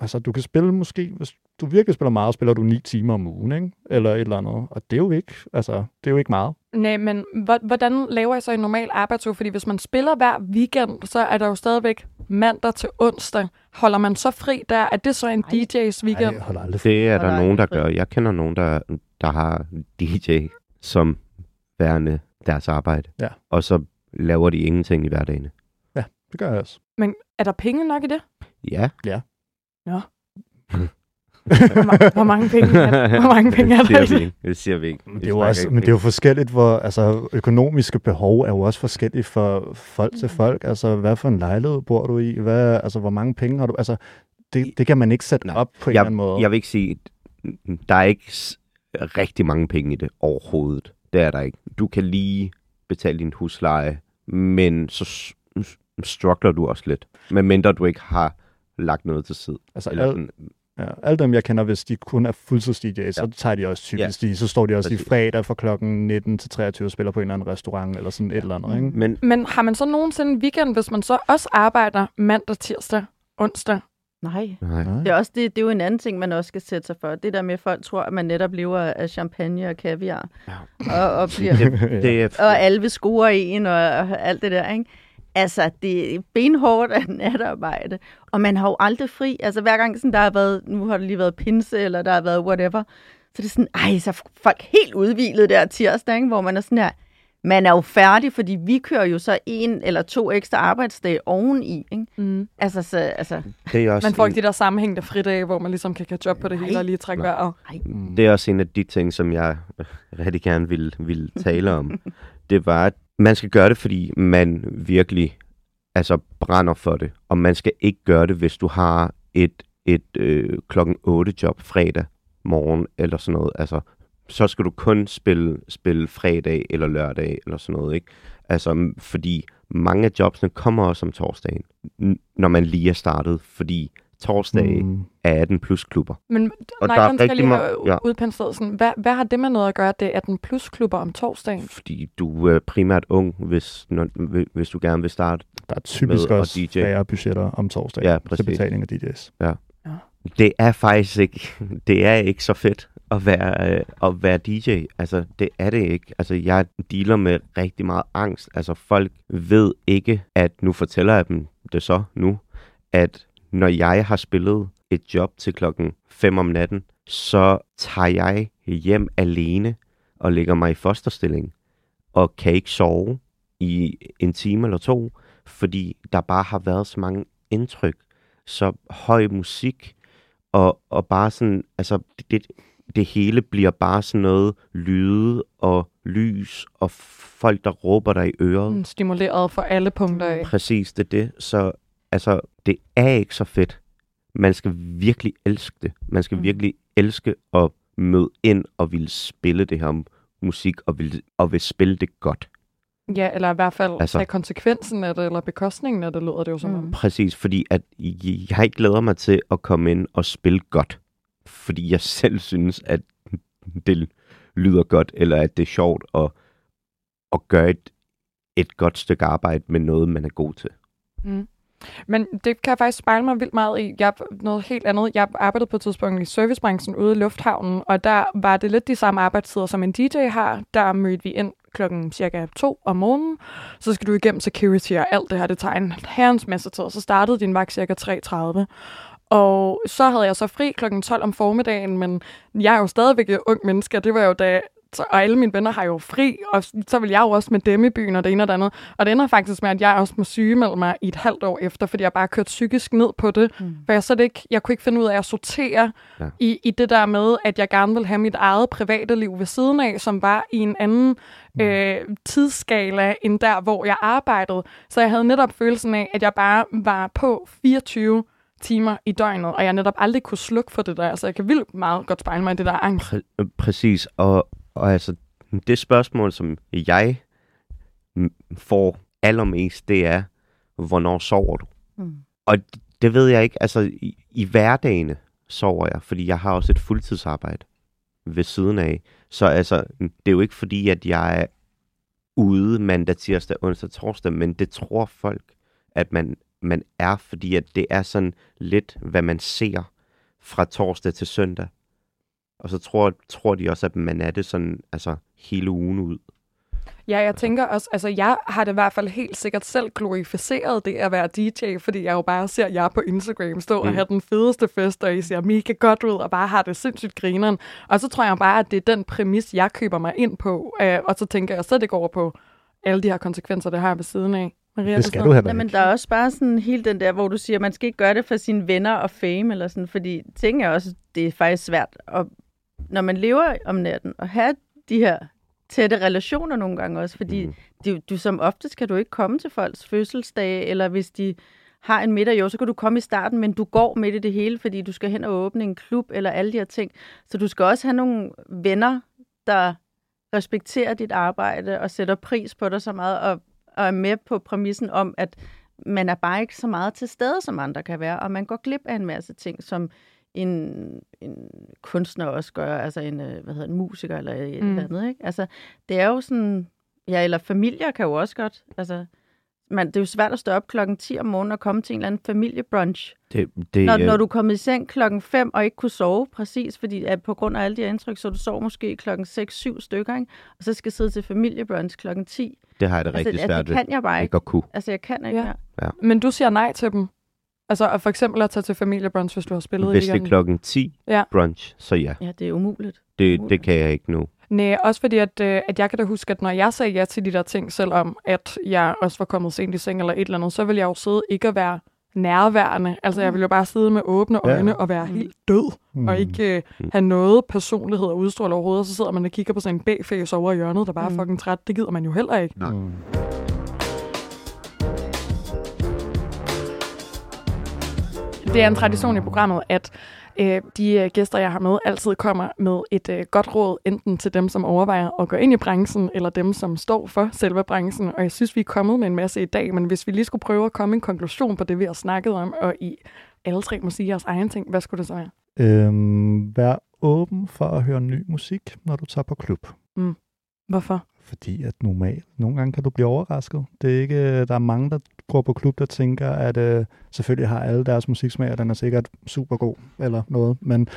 Altså, du kan spille måske, hvis du virkelig spiller meget, spiller du 9 timer om ugen, ikke? Eller et eller andet. Og det er jo ikke, altså, det er jo ikke meget. Nej, men hvor- hvordan laver jeg så en normal arbejdsuge? Fordi hvis man spiller hver weekend, så er der jo stadigvæk mandag til onsdag. Holder man så fri der? Er det så en DJ's weekend? Ej, jeg holder aldrig fri. Det er Og der der er nogen, der gør. Jeg kender nogen, der, der har DJ som værende deres arbejde. Ja. Og så laver de ingenting i hverdagen. Det gør jeg også. Men er der penge nok i det? Ja. Hvor, ma- hvor mange penge er, hvor mange penge er det der i siger vi det? ikke. Det siger vi ikke. Men det, er jo også, ikke men det er jo forskelligt, hvor altså, økonomiske behov er jo også forskellige for folk til folk. Altså, hvad for en lejlighed bor du i? Hvad, altså, hvor mange penge har du? Altså, det, det kan man ikke sætte Nej, op på en jeg, eller anden måde. Jeg vil ikke sige, der er ikke rigtig mange penge i det overhovedet. Det er der ikke. Du kan lige betale din husleje, men så struggler du også lidt. Men mindre du ikke har lagt noget til side. altså, Eller al, sådan, ja, alle dem, jeg kender, hvis de kun er fuldtids DJ, så Ja. tager de også typisk de, så står de også Præcis. i fredag fra klokken 19 til 23 og spiller på en eller anden restaurant eller sådan et eller andet, ikke? men Men har man så nogensinde en weekend, hvis man så også arbejder mandag, tirsdag, onsdag? Nej. nej. Nej. Det er, også, det, det er jo en anden ting, man også skal sætte sig for. Det der med, at folk tror, at man netop lever af champagne og kaviar. Ja. Og, og, bliver, Det, det er, og alle vil score en og, og alt det der, ikke? Altså, det er benhårdt af natarbejde. Og man har jo aldrig fri. Altså, hver gang sådan, der har været, nu har det lige været pinse, eller der har været whatever, så det er sådan, ej, så er folk helt udvilet der tirsdag, ikke? hvor man er sådan her, man er jo færdig, fordi vi kører jo så en eller to ekstra arbejdsdage oveni, ikke? Mm. Altså, så, altså, det er også Man får en- ikke de der sammenhængende fridage, hvor man ligesom kan catch up på det hele og lige trække Nej. vejret. Mm. Det er også en af de ting, som jeg rigtig gerne vil, vil tale om. Det var, at man skal gøre det, fordi man virkelig altså, brænder for det. Og man skal ikke gøre det, hvis du har et, et øh, klokken 8 job fredag morgen eller sådan noget. Altså, så skal du kun spille, spille fredag eller lørdag eller sådan noget. Ikke? Altså, fordi mange af jobsene kommer også om torsdagen, n- når man lige er startet. Fordi torsdag mm. Er 18 plus klubber. Men Og nej, der er rigtig lige ma- have ja. ja. udpenslet. Sådan, hvad, hvad har det med noget at gøre, at det er den plusklubber om torsdagen? Fordi du er primært ung, hvis, når, hvi- hvis du gerne vil starte. Der er typisk Med at også DJ. færre budgetter om torsdag Ja, til præcis. betaling af DJ's. Det er faktisk ikke, det er ikke så fedt at være, øh, at være DJ. Altså, det er det ikke. Altså, jeg dealer med rigtig meget angst. Altså, folk ved ikke, at nu fortæller jeg dem det så nu, at når jeg har spillet et job til klokken 5 om natten, så tager jeg hjem alene og lægger mig i fosterstilling og kan ikke sove i en time eller to, fordi der bare har været så mange indtryk, så høj musik, og, og bare sådan, altså det, det hele bliver bare sådan noget lyde og lys, og folk, der råber dig i øret. Mm, Stimuleret for alle punkter af. Præcis, det er det. Så altså, det er ikke så fedt. Man skal virkelig elske det. Man skal Mm. virkelig elske at møde ind og ville spille det her musik, og vil, og vil spille det godt. Ja, eller i hvert fald Altså- tage konsekvensen af det, eller bekostningen af det, lyder det jo som Mm. om. Præcis, fordi at jeg glæder mig til at komme ind og spille godt. Fordi jeg selv synes, at det lyder godt, eller at det er sjovt at, at gøre et, et godt stykke arbejde med noget, man er god til. Mm. Men det kan jeg faktisk spejle mig vildt meget i. Jeg, noget helt andet. Jeg arbejdede på et tidspunkt i servicebranchen ude i lufthavnen, og der var det lidt de samme arbejdstider, som en DJ har. Der mødte vi ind klokken cirka to om morgenen. Så skal du igennem security og alt det her. Det tager en herrens masse tid. Så startede din vagt cirka 3.30. Og så havde jeg så fri klokken 12 om formiddagen, men jeg er jo stadigvæk et ung menneske, og det var jo da og alle mine venner har jo fri, og så vil jeg jo også med dem i byen og det ene og det andet. Og det ender faktisk med, at jeg også må sygemelde mig i et halvt år efter, fordi jeg bare kørt psykisk ned på det. Mm. For jeg, slet ikke, jeg kunne ikke finde ud af at sortere Ja. i, i det der med, at jeg gerne vil have mit eget private liv ved siden af, som var i en anden øh, tidsskala end der, hvor jeg arbejdede. Så jeg havde netop følelsen af, at jeg bare var på 24 timer i døgnet, og jeg netop aldrig kunne slukke for det der. Så jeg kan vildt meget godt spejle mig i det der angst. Præ- præcis, og, og altså, det spørgsmål, som jeg får allermest, det er, hvornår sover du? Mm. Og det ved jeg ikke, altså i, i hverdagene sover jeg, fordi jeg har også et fuldtidsarbejde ved siden af. Så altså, det er jo ikke fordi, at jeg er ude mandag, tirsdag, onsdag, torsdag, men det tror folk, at man man er, fordi at det er sådan lidt, hvad man ser fra torsdag til søndag. Og så tror, tror de også, at man er det sådan, altså hele ugen ud. Ja, jeg tænker også, altså jeg har det i hvert fald helt sikkert selv glorificeret det at være DJ, fordi jeg jo bare ser jer på Instagram stå mm. og have den fedeste fest, og I ser mega godt ud, og bare har det sindssygt grineren. Og så tror jeg bare, at det er den præmis, jeg køber mig ind på, øh, og så tænker jeg så det går på alle de her konsekvenser, det har ved siden af. Maria, Det skal du Nej, men der er også bare sådan hele den der, hvor du siger, at man skal ikke gøre det for sine venner og fame, eller sådan, fordi ting er også, det er faktisk svært, og når man lever om natten, og have de her tætte relationer nogle gange også, fordi Mm. du, du som ofte skal du ikke komme til folks fødselsdage, eller hvis de har en middag, jo, så kan du komme i starten, men du går midt i det hele, fordi du skal hen og åbne en klub, eller alle de her ting. Så du skal også have nogle venner, der respekterer dit arbejde, og sætter pris på dig så meget, og, og er med på præmissen om, at man er bare ikke så meget til stede, som andre kan være, og man går glip af en masse ting, som en, en kunstner også gør, altså en, øh, hvad hedder en musiker eller et Mm. mm. eller andet, ikke? Altså, det er jo sådan, ja, eller familier kan jo også godt, altså, man, det er jo svært at stå op klokken 10 om morgenen og komme til en eller anden familiebrunch. Det, det, Når, øh, når du er kommet i seng klokken 5 og ikke kunne sove præcis, fordi at på grund af alle de her indtryk, så du sover måske klokken 6-7 stykker, ikke? og så skal sidde til familiebrunch klokken 10. det har jeg det rigtig altså, svært det kan jeg bare ved. ikke. Ikke at kunne. Altså, jeg kan ikke Ja. ja. Men du siger nej til dem. Altså for eksempel at tage til familiebrunch, hvis du har spillet Hvis i det er klokken 10 Ja. brunch, så ja. Ja, det er umuligt. Det, det kan jeg ikke nu. Nej, også fordi, at, øh, at jeg kan da huske, at når jeg sagde ja til de der ting, selvom at jeg også var kommet sent i seng eller et eller andet, så ville jeg jo sidde ikke at være nærværende. Altså, jeg ville jo bare sidde med åbne Ja. øjne og være Mm. helt død, Mm. og ikke øh, have noget personlighed og udstråle overhovedet, og så sidder man og kigger på sådan en B-face over i hjørnet, der bare er Mm. fucking træt. Det gider man jo heller ikke. Nej. Mm. Det er en tradition i programmet, at øh, de øh, gæster, jeg har med, altid kommer med et øh, godt råd, enten til dem, som overvejer at gå ind i branchen, eller dem, som står for selve branchen. Og jeg synes, vi er kommet med en masse i dag, men hvis vi lige skulle prøve at komme en konklusion på det, vi har snakket om, og I alle tre må sige jeres egen ting, hvad skulle det så være? Øhm, vær åben for at høre ny musik, når du tager på klub. Hvorfor? Fordi at normalt, nogle gange kan du blive overrasket. Det er ikke, der er mange, der går på klub, der tænker, at øh, selvfølgelig har alle deres musiksmag, og den er sikkert super god eller noget, men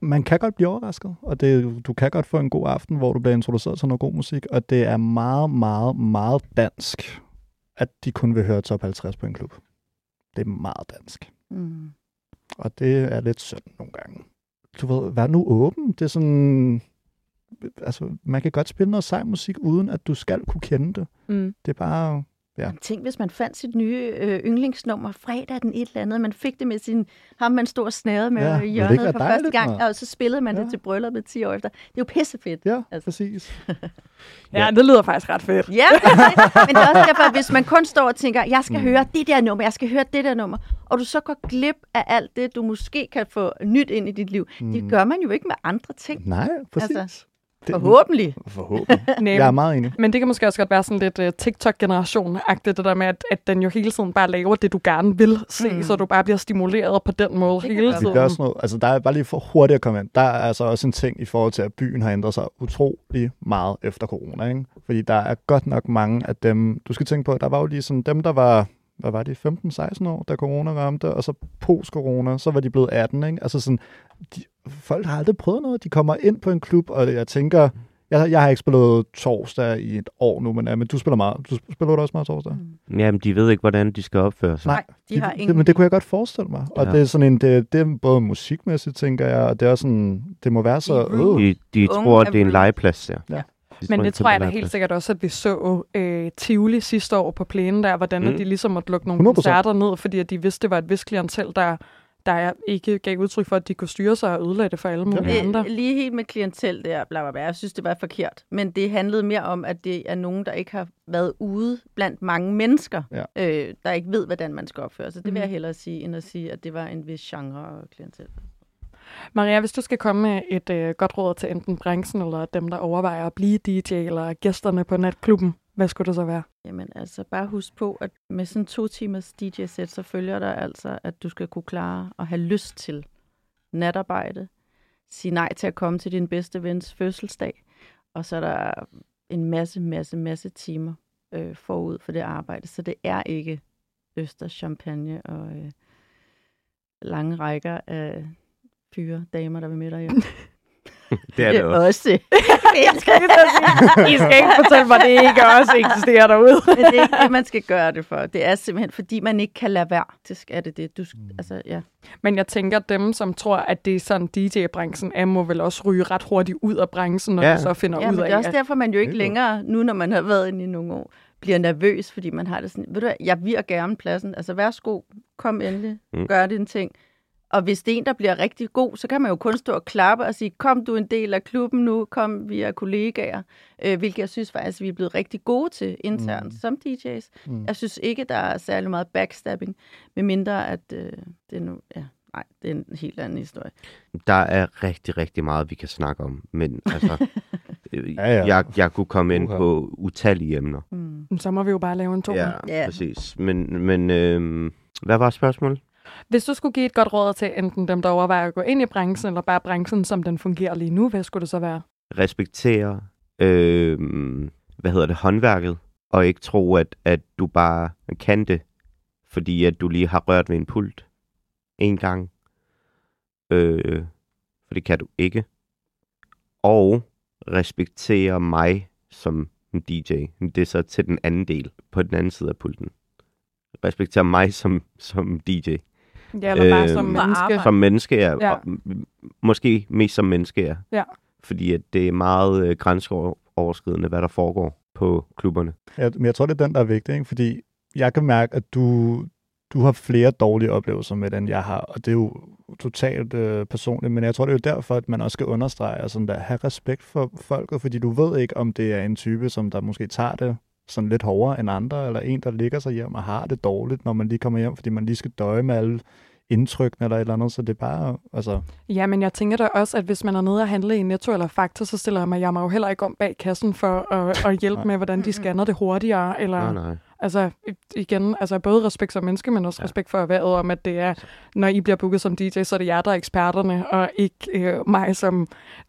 man kan godt blive overrasket, og det, du kan godt få en god aften, hvor du bliver introduceret til noget god musik, og det er meget, meget, meget dansk, at de kun vil høre top 50 på en klub. Det er meget dansk. Mm. Og det er lidt synd nogle gange. Du ved, vær nu åben. Det er sådan... Altså, man kan godt spille noget sej musik, uden at du skal kunne kende det. Mm. Det er bare... Ja. Jamen, tænk, hvis man fandt sit nye øh, yndlingsnummer fredag den et eller andet, man fik det med sin, ham man stod og snærede med Ja, ja, hjørnet for dejligt, første gang, og så spillede man ja. Ja. det til brylluppet 10 år efter. Det er jo pissefedt. Ja, Altså. præcis. Ja, det lyder faktisk ret fedt. Ja, men det er også derfor, at hvis man kun står og tænker, jeg skal Mm. høre det der nummer, jeg skal høre det der nummer, og du så går glip af alt det, du måske kan få nyt ind i dit liv. Mm. Det gør man jo ikke med andre ting. Nej, præcis. Altså, det, Forhåbentlig. Forhåbentlig. Nej, Jeg er meget enig. Men det kan måske også godt være sådan lidt uh, TikTok-generation-agtigt, det der med, at, at den jo hele tiden bare laver det, du gerne vil se, mm. Så du bare bliver stimuleret på den måde Det hele tiden. gør sådan noget, altså der er bare lige for hurtigt at komme ind. Der er altså også en ting i forhold til, at byen har ændret sig utrolig meget efter corona, ikke? Fordi der er godt nok mange af dem, du skal tænke på, der var jo lige sådan dem, der var, hvad var de, 15-16 år, da corona ramte, og så post-corona, så var de blevet 18, ikke? Altså sådan, de, folk har aldrig prøvet noget, de kommer ind på en klub, og jeg tænker, jeg, jeg har ikke spillet torsdag i et år nu, men, ja, men du spiller meget. Du spiller du også meget torsdag? Mm. Jamen, de ved ikke, hvordan de skal opføre sig. Nej, de har det, ingen... men det kunne jeg godt forestille mig. Og Ja. det er sådan en, det, det er både musikmæssigt, tænker jeg, og det er sådan, det må være så, De øh, De, de tror, at det er en legeplads, ja. Ja. De Men det tror jeg da helt sikkert også, at vi så øh, Tivoli sidste år på plænen der, hvordan Mm. mm. de ligesom måtte lukke nogle 100%. koncerter ned, fordi at de vidste, det var et vis klientel, der, der ikke gav udtryk for, at de kunne styre sig og ødelægge det for alle mulige Det, andre. lige helt med klientel der, bla, bla, bla. Jeg synes, det var forkert. Men det handlede mere om, at det er nogen, der ikke har været ude blandt mange mennesker, Ja. øh, der ikke ved, hvordan man skal opføre sig. Det vil Mhm. jeg hellere sige, end at sige, at det var en vis genre og klientel. Maria, hvis du skal komme med et øh, godt råd til enten branchen, eller dem, der overvejer at blive DJ, eller gæsterne på natklubben, hvad skulle det så være? Jamen altså, bare husk på, at med sådan to timers DJ-sæt, så følger der altså, at du skal kunne klare og have lyst til natarbejde, sige nej til at komme til din bedste vens fødselsdag, og så er der en masse, masse, masse timer øh, forud for det arbejde. Så det er ikke østers champagne og øh, lange rækker af fyre, damer, der vil med dig hjem. Det er det også. også. Jeg skal lige sige, I skal ikke fortælle mig, at det ikke også eksisterer derude. Men det er ikke det, man skal gøre det for. Det er simpelthen, fordi man ikke kan lade være. Det er det, det. Du, sk- altså, ja. Men jeg tænker, at dem, som tror, at det er sådan DJ-branchen er, må vel også ryge ret hurtigt ud af branchen, når Ja. de så finder ja, ud af, det er også derfor, man jo ikke Det er længere, nu når man har været inde i nogle år, bliver nervøs, fordi man har det sådan, ved du hvad, jeg vil gerne pladsen. Altså, værsgo, kom endelig, Mm. gør din ting. Og hvis det er en, der bliver rigtig god, så kan man jo kun stå og klappe og sige, kom du en del af klubben nu, kom vi er kollegaer, øh, hvilket jeg synes faktisk, vi er blevet rigtig gode til internt mm. som DJ's. Mm. Jeg synes ikke, der er særlig meget backstabbing, medmindre at øh, det er nu, ja, nej, det er en helt anden historie. Der er rigtig, rigtig meget, vi kan snakke om. Men altså, øh, Ja, ja. Jeg, jeg kunne komme ind Uha. på utallige emner. Mm. så må vi jo bare lave en to. Ja, Ja. præcis. Men, men øh, hvad var spørgsmålet? Hvis du skulle give et godt råd til enten dem, der overvejer at gå ind i branchen, eller bare branchen, som den fungerer lige nu, hvad skulle det så være? respektere, øh, hvad hedder det, håndværket, og ikke tro, at, at du bare kan det, fordi at du lige har rørt ved en pult en gang. Øh, for det kan du ikke. Og respektere mig som en DJ. Det er så til den anden del, på den anden side af pulten. Respektere mig som, som DJ. Ja, eller bare Øh, som For menneske. Som menneske, ja. Ja. Og, måske mest som menneske, ja. Ja. Fordi at det er meget øh, grænseoverskridende, hvad der foregår på klubberne. Ja, men jeg tror, det er den, der er vigtig, ikke? fordi jeg kan mærke, at du, du har flere dårlige oplevelser med den, jeg har, og det er jo totalt øh, personligt, men jeg tror, det er jo derfor, at man også skal understrege og sådan der, have respekt for folket, fordi du ved ikke, om det er en type, som der måske tager det sådan lidt hårdere end andre, eller en, der ligger sig hjem og har det dårligt, når man lige kommer hjem, fordi man lige skal døje med alle indtrykkene eller et eller andet, så det er bare, altså, Ja, men jeg tænker da også, at hvis man er nede og handle i Netto eller Fakta, så stiller jeg mig, jeg mig jo heller ikke om bag kassen for at, at hjælpe med, hvordan de scanner det hurtigere. Eller, Nej, nej. Altså igen, altså både respekt som menneske, men også Ja. respekt for erhvervet om, at det er, når I bliver booket som DJ, så er det jer, der er eksperterne, og ikke øh, mig som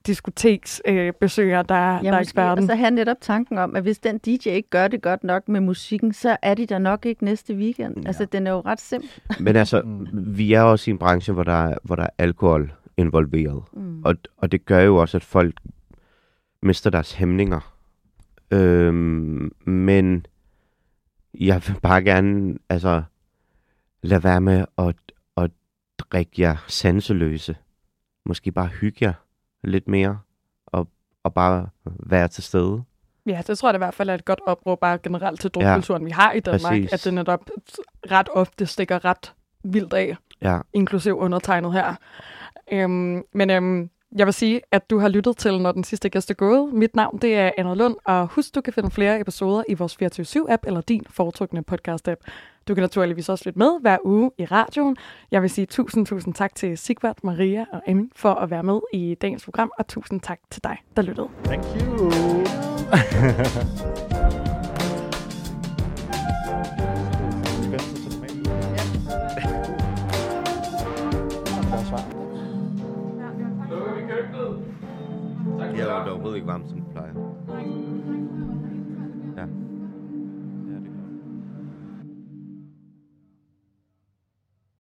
diskoteksbesøger, øh, besøger, der, Ja, der er måske, og eksperten. så have netop tanken om, at hvis den DJ ikke gør det godt nok med musikken, så er de der nok ikke næste weekend. Ja. Altså, den er jo ret simpel. Men altså, Mm. vi er også i en branche, hvor der er, hvor der er alkohol involveret. Mm. Og, og det gør jo også, at folk mister deres hæmninger. Øhm, men jeg vil bare gerne, altså, lade være med at, at drikke jer sanseløse. Måske bare hygge jer lidt mere, og, og bare være til stede. Ja, det tror jeg da i hvert fald er et godt opråb bare generelt til drukkulturen, ja, vi har i Danmark, præcis. at det netop ret ofte stikker ret vildt af, Ja, inklusiv undertegnet her. Øhm, men øhm, jeg vil sige, at du har lyttet til, når den sidste gæst er gået. Mit navn det er Anna Lund, og husk, du kan finde flere episoder i vores 24-7-app eller din foretrukne podcast-app. Du kan naturligvis også lytte med hver uge i radioen. Jeg vil sige tusind, tusind tak til Sigvart, Maria og Emmy for at være med i dagens program, og tusind tak til dig, der lyttede. thank you! Jeg vi det er overhovedet ikke varmt, som det plejer.